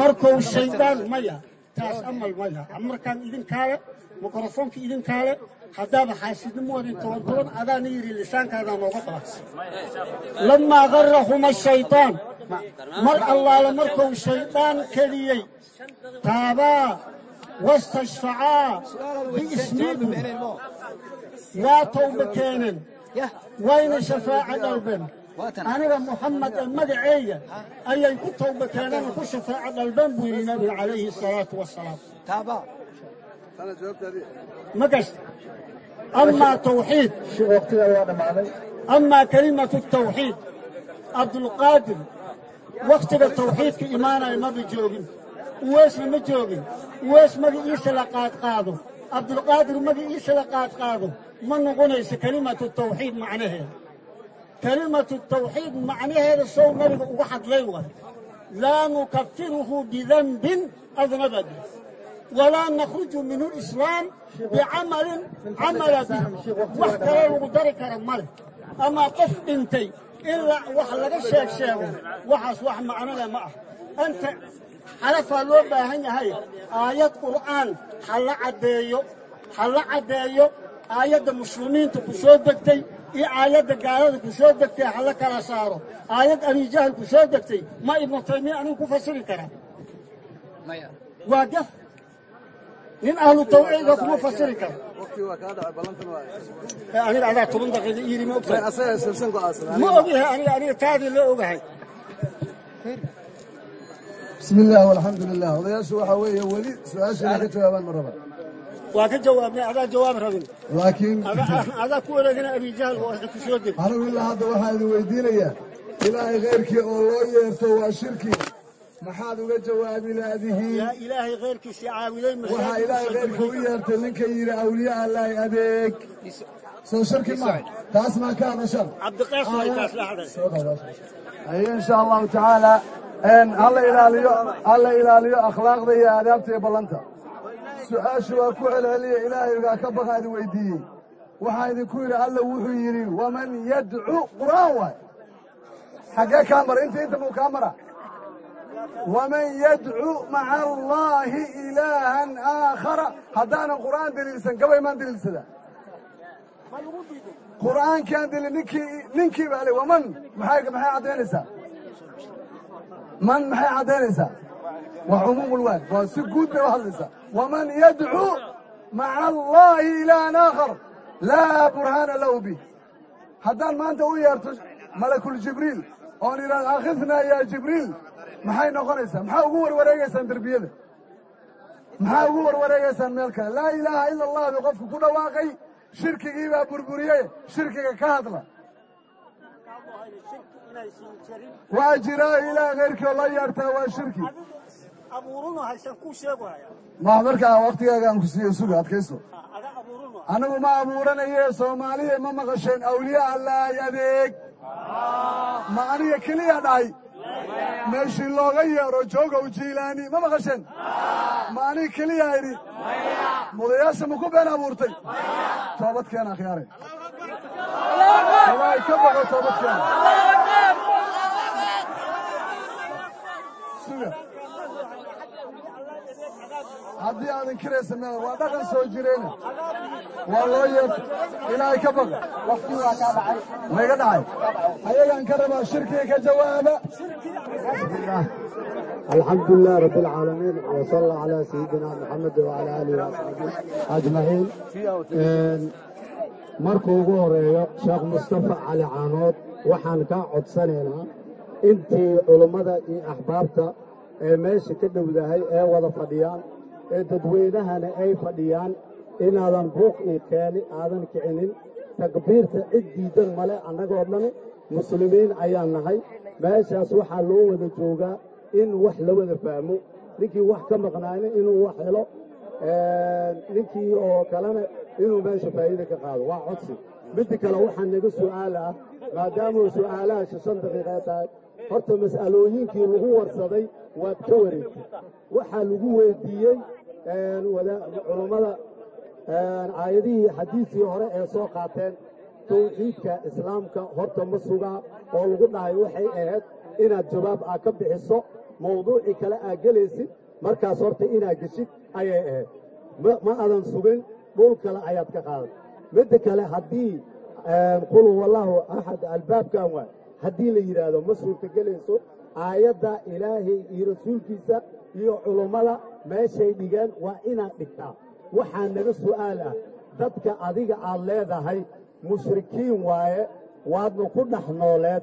markuu shaydaan maya taas amal maya markaan idinkaale mikrofoonka idinkaale haddaaba xaasidnimo wadin toban toban adaana yidhi lisaankaadaa nooga qabaas lamaa garahuma ashaytaan mar allaala markuu shaydaan keliyey taabaa wastashfacaa biismiikum waa tawba keeneen wayna shafaaco dalbeen aniga muxamed ee magaceeya ayay ku tawba keeneen ku shafaaco dalbeen buu yidhi nabiga calayhi salaatu wasalaam ma gasta amaa tawxiid waqtiga waa dhammaaday amaa kelimatu tawxiid cabdulqaadir wakhtiga tawxiidka imaanaya maba joogin. Uweesna ma joogin. Uwees magaciisa la qaadqaado cabdulqaadir magaciisa la qaadqaado ma noqonayso kelimatu tawxiid macnaheeda. Kelimatu tawxiid macnaheeda sow nabiga uga hadlay waay. Laa nukafiruhu bidanbin adnaba bih walaa nakhruju minhu lislaam bicamalin camala bih wax kaloo lagu dari kara male ama qof dhintay in wax laga sheeg sheego waxaas wax macnole ma ah anta xalafaa loo baahan yahay aayad qur'aan ha la caddeeyo ha la caddeeyo aayadda muslimiinta ku soo degtay iyo aayadda gaalada ku soo degtay ha la kala saaro aayad abijahl ku soo degtay ma ibnu taymiya anigu ku fasiri karaa waa gaf nin ahlu tawxiidka kuma fasiri karo. Aniga adaa toban daqiiqa iiri ma ogtahay. Ma ogyahay aniga aniga taadii loo ogahay. Bismi illah walxamdu lilah odayaashu waxaa weeye weli su'aashayna ka jawaabaan ma raba. Waa ka jawaabnay adaa jawaab rabin. Laakiin adaa ku wareegina abijahl oo ku soo deg anigu ilaa hadda waxaa idin weydiinayaa ilaahay khayrkii oo loo yeerto waa shirki maxaad uga jawaabi laadihiin? Yaa ilaahay khayrkiisii caawiday waxaa ilaahay khayrka u yeertay ninka yidhi awliya allaahi adeeg. Soo shirki maa taas maa ka hadashaan insha allahu tacaala hala ilaaliyo hala ilaaliyo akhlaaqda iyo aadaabta iyo ballanta. Su'aashu waa ku celceliya ilaahaygaa ka baqa idin weydiiyey. Waxaa idinku yidhi alla wuxuu yidhi waman yadcu qur'aan waay. Xaggee kaa mara inta inta muu kaa mara waman yadcu maca allaahi ilaahan aakhara haddaanan qur'aan deliilsan gabay maan deliilsadaa qur'aankaan deli ninkii ninkii baa le waman maxay maxay caddaynaysaa man maxay caddaynaysaa waa cumuum lwaad waa si guud bay u hadlaysaa waman yadcu maca allaahi ilaahan aakhar laa burhaana lahu bih haddaan maanta u yeerto malakuljibriil oon idhaahdo akhifnaa yaa jibriil maxay noqonaysaa? Maxaa ugu warwareegaysaan derbiyada? Maxaa ugu warwareegaysaan meel kale? Laa ilaaha ila allah buu qofku ku dhawaaqay. Shirkigii baa burburiyey. Shirkiga ka hadla. Waa jiraa ilaah khayrkii oo la yeertaa waa shirki. Ma markaa waktigaagaan ku siiyo suga adkayso anigu ma abuuranaye soomaaliya ma maqasheen awliya allaay adeeg. Ma aniga keliya dhahay meeshii looga yeero joogow jiilaani. Ma maqasheen ma aniga keliya idhi mudayaasha ku been abuurtay? Toobadkeena akhyaare ilaahay ka boqo toobadkeena haddii aadan kiraysa meel waa dhaqan soo jireene waa loo yeerta ilaahay ka baqa waqti waa kaa dhacay mayga dhacay ayagaan ka rabaa shirkiga ka jawaaba الحمد لله رب العالمين وصلى على سيدنا محمد وعلى آله وصحبه أجمعين markuu ugu horeeyo sheekh mustafa cali caanood waxaan kaa codsanaynaa intii culummada iyo axbaabta ee meesha ka dhowdahay ee wada fadhiyaan ee dadweynahana ay fadhiyaan inaadan buuq iyo keeni aadan kicinin. Takbiirta cid diidan male annagoo dhan muslimiin ayaan nahay. Meeshaas waxaa loo wada joogaa in wax la wada fahmo. Ninkii wax ka maqnaana inuu wax helo ninkii oo kalena inuu meesha faa'iida ka qaado. Waa codsi midda kale waxaa naga su'aal ah maadaamuu su'aalaha shan daqiiqee tahay. Horta mas'alooyinkii lagu warsaday waad ka wareegtay. Waxaa lagu weydiiyey culummada aayadihii xadiisii hore ee soo qaateen tawxiidka islaamka. Horta ma sugaa oo lagu dhahay waxay ahayd inaad jawaab aa ka bixiso mawduucii kale aa gelaysid markaas horta inaad geshid ayay ahayd. Ma aadan sugin dhul kale ayaad ka qaadan midda kale haddii qul wallaahu axad albaabkan waay haddii la yidhaahdo ma suurtagelayso aayadda ilaahay iyo rasuulkiisa iyo culummada meeshay dhigeen waa inaad dhigtaa. Waxaa naga su'aal ah dadka adiga aad leedahay mushrikiin waaye waadna ku dhex nooleed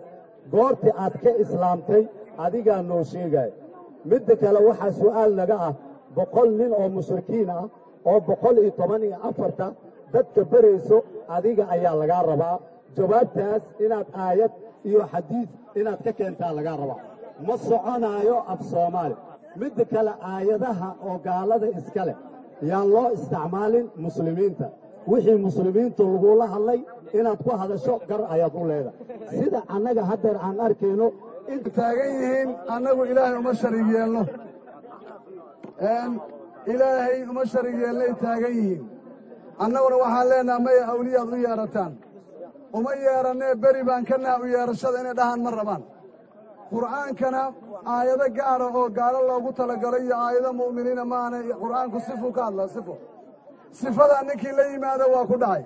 goortii aad ka islaamtay adigaa noo sheegaya midda kale waxaa su'aal naga ah boqol nin oo mushrikiin ah oo boqol iyo toban iyo afarta dadka berayso adiga ayaa lagaa rabaa. Jawaabtaas inaad aayad iyo xadiid inaad ka keentaa lagaa rabaa. Ma soconaayo af soomaali. Midda kale aayadaha oo gaalada iska leh yaan loo isticmaalin muslimiinta. Wixii muslimiintu lagula hadlay inaad ku hadasho gar ayaad u leedahay. Sida annaga haddeer aan arkayno taagan yihiin annagu ilaahay uma sharig yeelno. Ilaahay uma sharig yeelnay taagan yihiin annaguna waxaan leenaha maya awliyaad u yeerataan. Uma yeerannee beri baan ka naha u yeerashada inay dhahaan ma rabaan. Qur'aankana aayado gaara oo gaalo loogu talagalay iyo aayado mu'miniina maahana qur'aanku sifuu ka hadlaa sifo sifadaa ninkii la yimaada waa ku dhacay.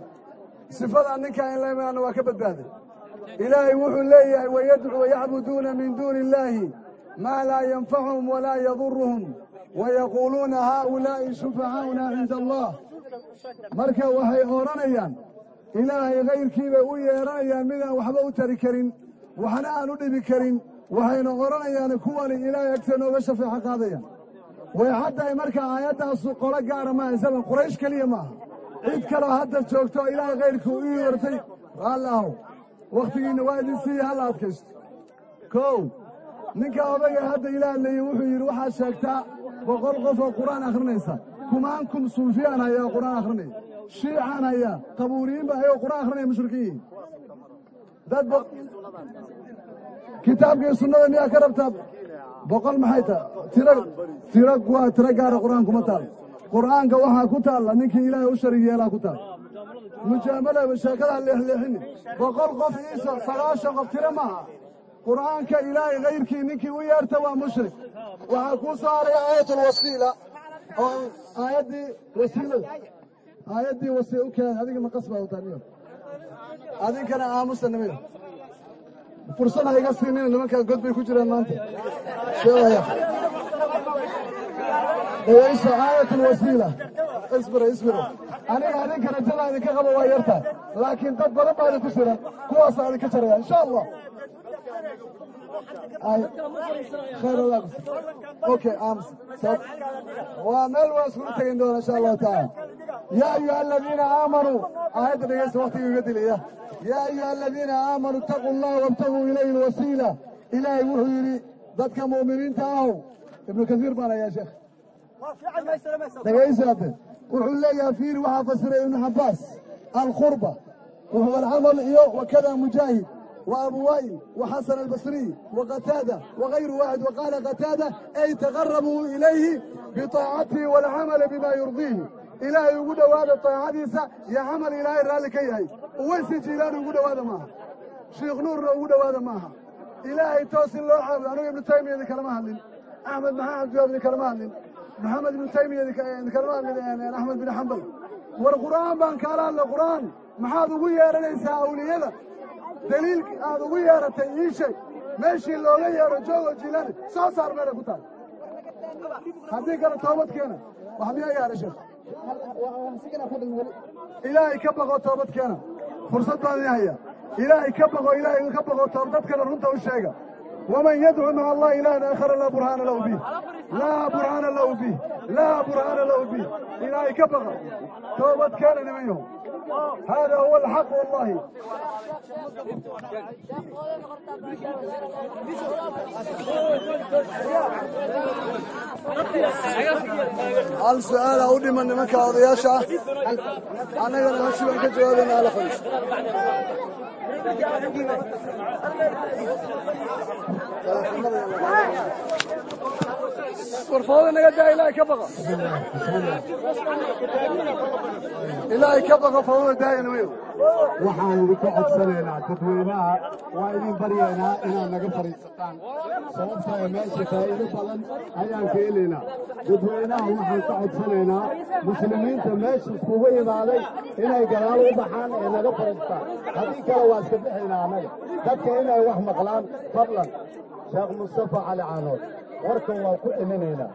Sifadaa ninkaa in la yimaadana waa ka badbaaday ilaahay wuxuu leeyahay wayadcu wayacbuduuna min duuni illaahi maa laa yanfacuhum walaa yaduruhum wayaquuluuna haa'ulaa'i shufacaa'una cinda allah marka waxay odhanayaan ilaahay kayrkii bay u yeedhanayaan midaan waxba u tari karin waxna aan u dhibi karin waxayna odhanayaan kuwani ilaahay agtee nooga shafeeco qaadayaan way caddahay marka aayaddaasu qolo gaara maaha zaman quraysh keliya maaha cid kaloo hadda joogto ilaahay kayrkii u yeertay raalli ahow wakhtigiinna waa idin siiya halla adkaysto kow ninka odayga hadda ilaah leeyey wuxuu yidhi waxaad sheegtaa boqol qof oo qur'aan akhrinaysa. Kumaan kun suufiyaan hayaa qur'aan akhrinaya shiicaan hayaa qabuuriyiin baa ayagoo qur'aan akhrinaya mushrikiin. Dad kitaabkii sunnada miyaa ka rabtaa? Boqol maxay tahay tiro tiro waa tiro gaara qur'aan kuma taal. Qur'aanka waxaa ku taalla ninkii ilaahay u sharig yeelaa ku taal. Mujaamala sheekadaa leexleexini boqol qof iiso sagaashan qof tiro maaha. Qur'aanka ilaahay kayrkii ninkii u yeerta waa mushrik waxaa kuu soo haray aayatulwasiila oo aayaddii wasiilada aayaddii wasi u keen adiga maqas baa wataa niyo adinkana aamusa nimayo fursad ha iga siinina nimankaa god bay ku jiraan maanta. Sheegaya. Dhegayso aayatulwasiila isbira isbira aniga adinka rajada idinka qabo waa yartahay. Laakiin dad badan baa idinku siran. Kuwaasaa idinka jaraya insha allah waa meel waa iskula tegin doona insha allahu tacaala yaa ayuha aladiina aamanuu aayadda dhegaysta waktiga iga dilaya. Yaa ayuha aladiina aamanuu itaquu allaha wabtaguu ilayhi alwasiila. Ilaahay wuxuu yidhi dadka mu'miniinta ahow. Ibnu kasiir baan ayaa sheekh. Dhegaysaade wuxuu leeyahay fiiri waxaa fasiray ibnu cabbaas alkhurba wuxuu alcamal iyo wakada mujaahid وأبو وائل وحسن البصري وقتادة وغير واحد وقال قتادة أي تقربوا إليه بطاعته والعمل بما يرضيه إلهي يقول هذا طاعتيسا يا عمل إلهي رالك أيهي ويسي جيلان يقول هذا معها شيخ نور يقول هذا معها إلهي توصل له عابد أنا ابن تيمية ذكر مهلين أحمد محمد جواب ذكر مهلين محمد بن تيمية ذكر مهلين أحمد بن حنبل والقرآن بان كالا القرآن محاذ ويا ليس أولياء daliil aad ugu yeeratay ii sheeg. Meeshii looga yeero joogo jiilani soo saar meela ku taal. Haddii kale toobad keena. Wax miyaa yaara sheekh? Ilaahay ka baqo toobad keena. Fursad baan idin haya ilaahay ka baqo ilaahay ka baqo toob dadkana runta u sheega. Waman yadcu maca allahi ilahan aakhara laa burhaana lahu bih laa burhaana lahu bih laa burhaana lahu bih ilaahay ka baqa toobad keena niman yahow هذا هو الحق والله. hal su'aala u dhiman nimanka odayaasha ah annagana hoshi baan ka jawaabayna ala fadhiis war fawda naga daa ilaahay ka baqa ilaahay ka baqa fawda daayana weyo waxaan idinka codsanaynaa dadweynaha waa idin baryaynaa inaad naga fadhiisataan sababtoo ee meesha faa'iido badan ayaan ka helaynaa. Dadweynaha waxaan ka codsanaynaa muslimiinta meesha iskugu imaaday inay gadaal u baxaan ee naga fadhiistaan haddii kale waa iska bixaynaa annaga dadka inay wax maqlaan fadlan. Sheekh mustafa cali caanood warkan waan ku celinaynaa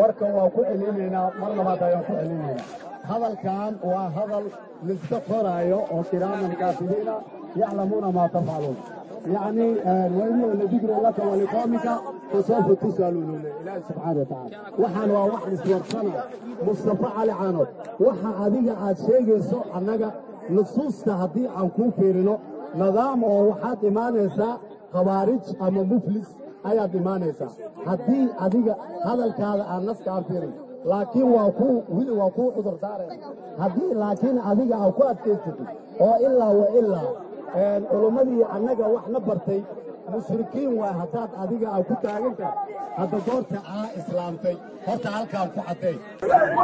warkan waa ku celinaynaa mar labaad ayaan ku celinaynaa hadalkan waa hadal laiska qoraayo oo kiraaman kaatibiina yaclamuuna maa tafcaluun yacnii waynoo ladigro laka waliqoomika fasawfa tusaaluuna ilaahi subxaana watacaala waxaan waa wax iswarsana mustafa cali caanood waxa adiga aad sheegayso annaga nusuusta haddii aan kuu fiirino nadaam oo waxaad imaanaysaa khawaarij ama muflis ayaad imaanaysaa haddii adiga hadalkaada aan naska arfirin laakiin waa kuu cudur daareen haddii laakiin adiga aa ku adkaysatid oo ilaa wa ilaa culummadii annaga waxna bartay mushrikiin waa haddaad adiga aa ku taagan kar hadda goorta aa islaamtay horta halkaan ku cadday.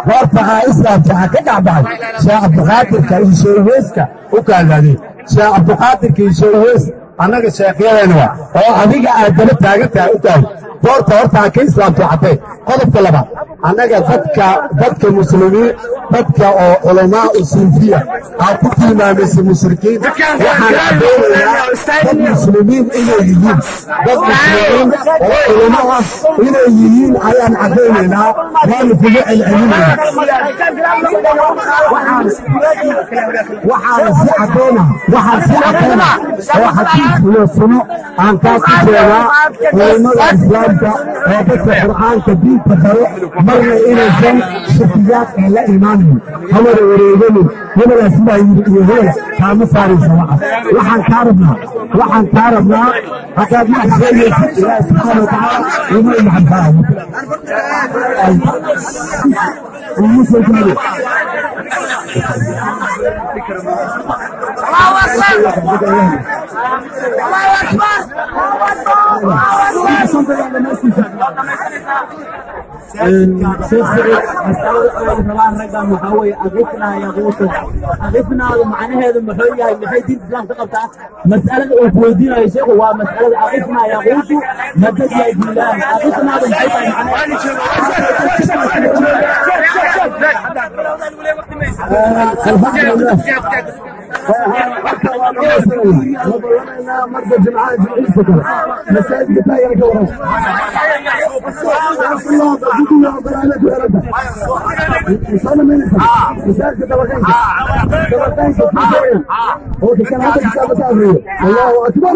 Goorta aa islaamtay waxaa ka dhacbaxay sheekh abduqaadirka iyo sheeyweyska u kaalaadeen sheekh abduqaadirka iyo sheeyweyska annaga sheekhyadeenna waa. Oo adiga aad daba taagan tahay u tahay goorta horta aa ka islaamtay cadday qodobka labaad annaga dadka dadka muslimiin dadka oo culamaa u suufiya aa ku tilmaamaysa mushrikiin. Waxaan caddaynayaa dad muslimiin inay yihiin. Dad muslimiin oo culamo ah inay yihiin ayaan caddaynaynaa waanu kuga celcelinayna waxaan si caddayna waxaan si caddayna oo xadiis iyo suno aan kaa ku sheegaa culamada islaamka oo dadka qur'aanka diinta bare marna inaysan shakiyaad ee la imaanayn hawada wareeganin hebelaa sidaa yidhi iyo hebel kaama saaraysa waxa waxaan kaa rabnaa waxaan kaa rabnaa haddaad wax sheegaysid ilaahi subxaana watacaala ima maxabaa aqifnaadu macnaheedu muxuu yahay maxay diinta islaamka qabtaa mas'alada uu ku weydiinayo sheekhu waa mas'alada aqifnaa yaquutu madad yahay diilaan aqifnaadu maxay tahay marka jimcaha jimciisa kale masaajidka taagana ka waran الله أكبر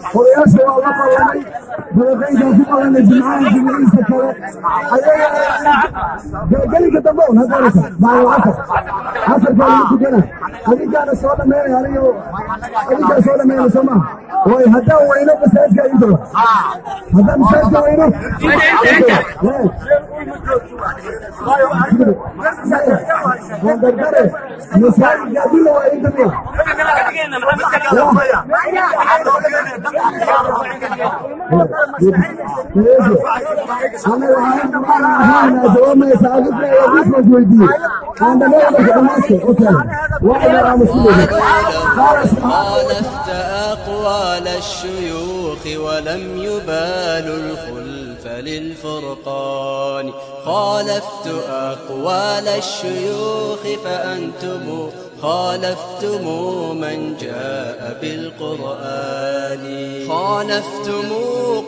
odayaasha waa la qabanay dabaqaynkaan ku qabanay jimcaha jimciisa kale geliga dambe un hadeeraysa maalin casar casarkaa lagu tukana adinkaana soo dhammeynaya aniga adinkaa soo dhammeynaya soo maha way haddaan weyno masaajidka ii daba haddaan masaajidka weyno dardare masaajidka adilla waa ii damiya خالفت أقوال الشيوخ ولم يبال الخلف للفرقان خالفت أقوال الشيوخ فأنتم خالفتم من جاء بالقرآن خالفتم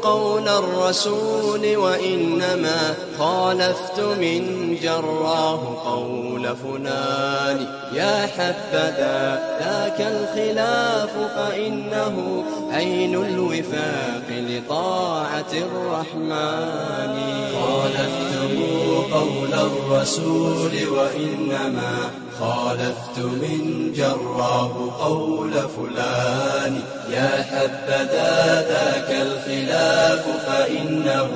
قول الرسول وإنما خالفت من جراه قول فلان يا حبذا ذاك الخلاف فإنه عين الوفاق لطاعة الرحمن خالفتم قول الرسول وإنما خالفت من جراب قول فلان يا حبذا ذاك الخلاف فإنه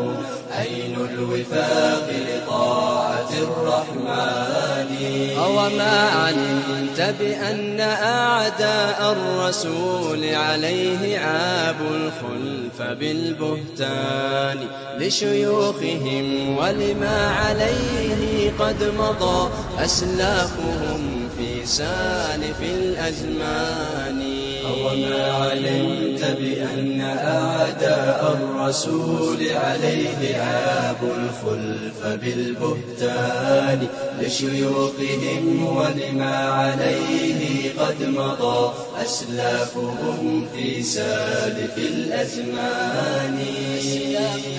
عين الوفاق لطاعة الرحمن أوما علمت بأن أعداء الرسول عليه عاب الخلف بالبهتان لشيوخهم ولما عليه قد مضى أسلافهم في سالف الأزمان وما علمت بأن أعداء الرسول عليه عاب الخلف بالبهتان لشيوقهم ولما عليه قد مضى أسلافهم في سالف الأزمان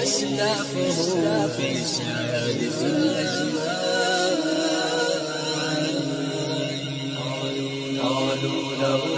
أسلافهم في سالف الأزمان قالوا له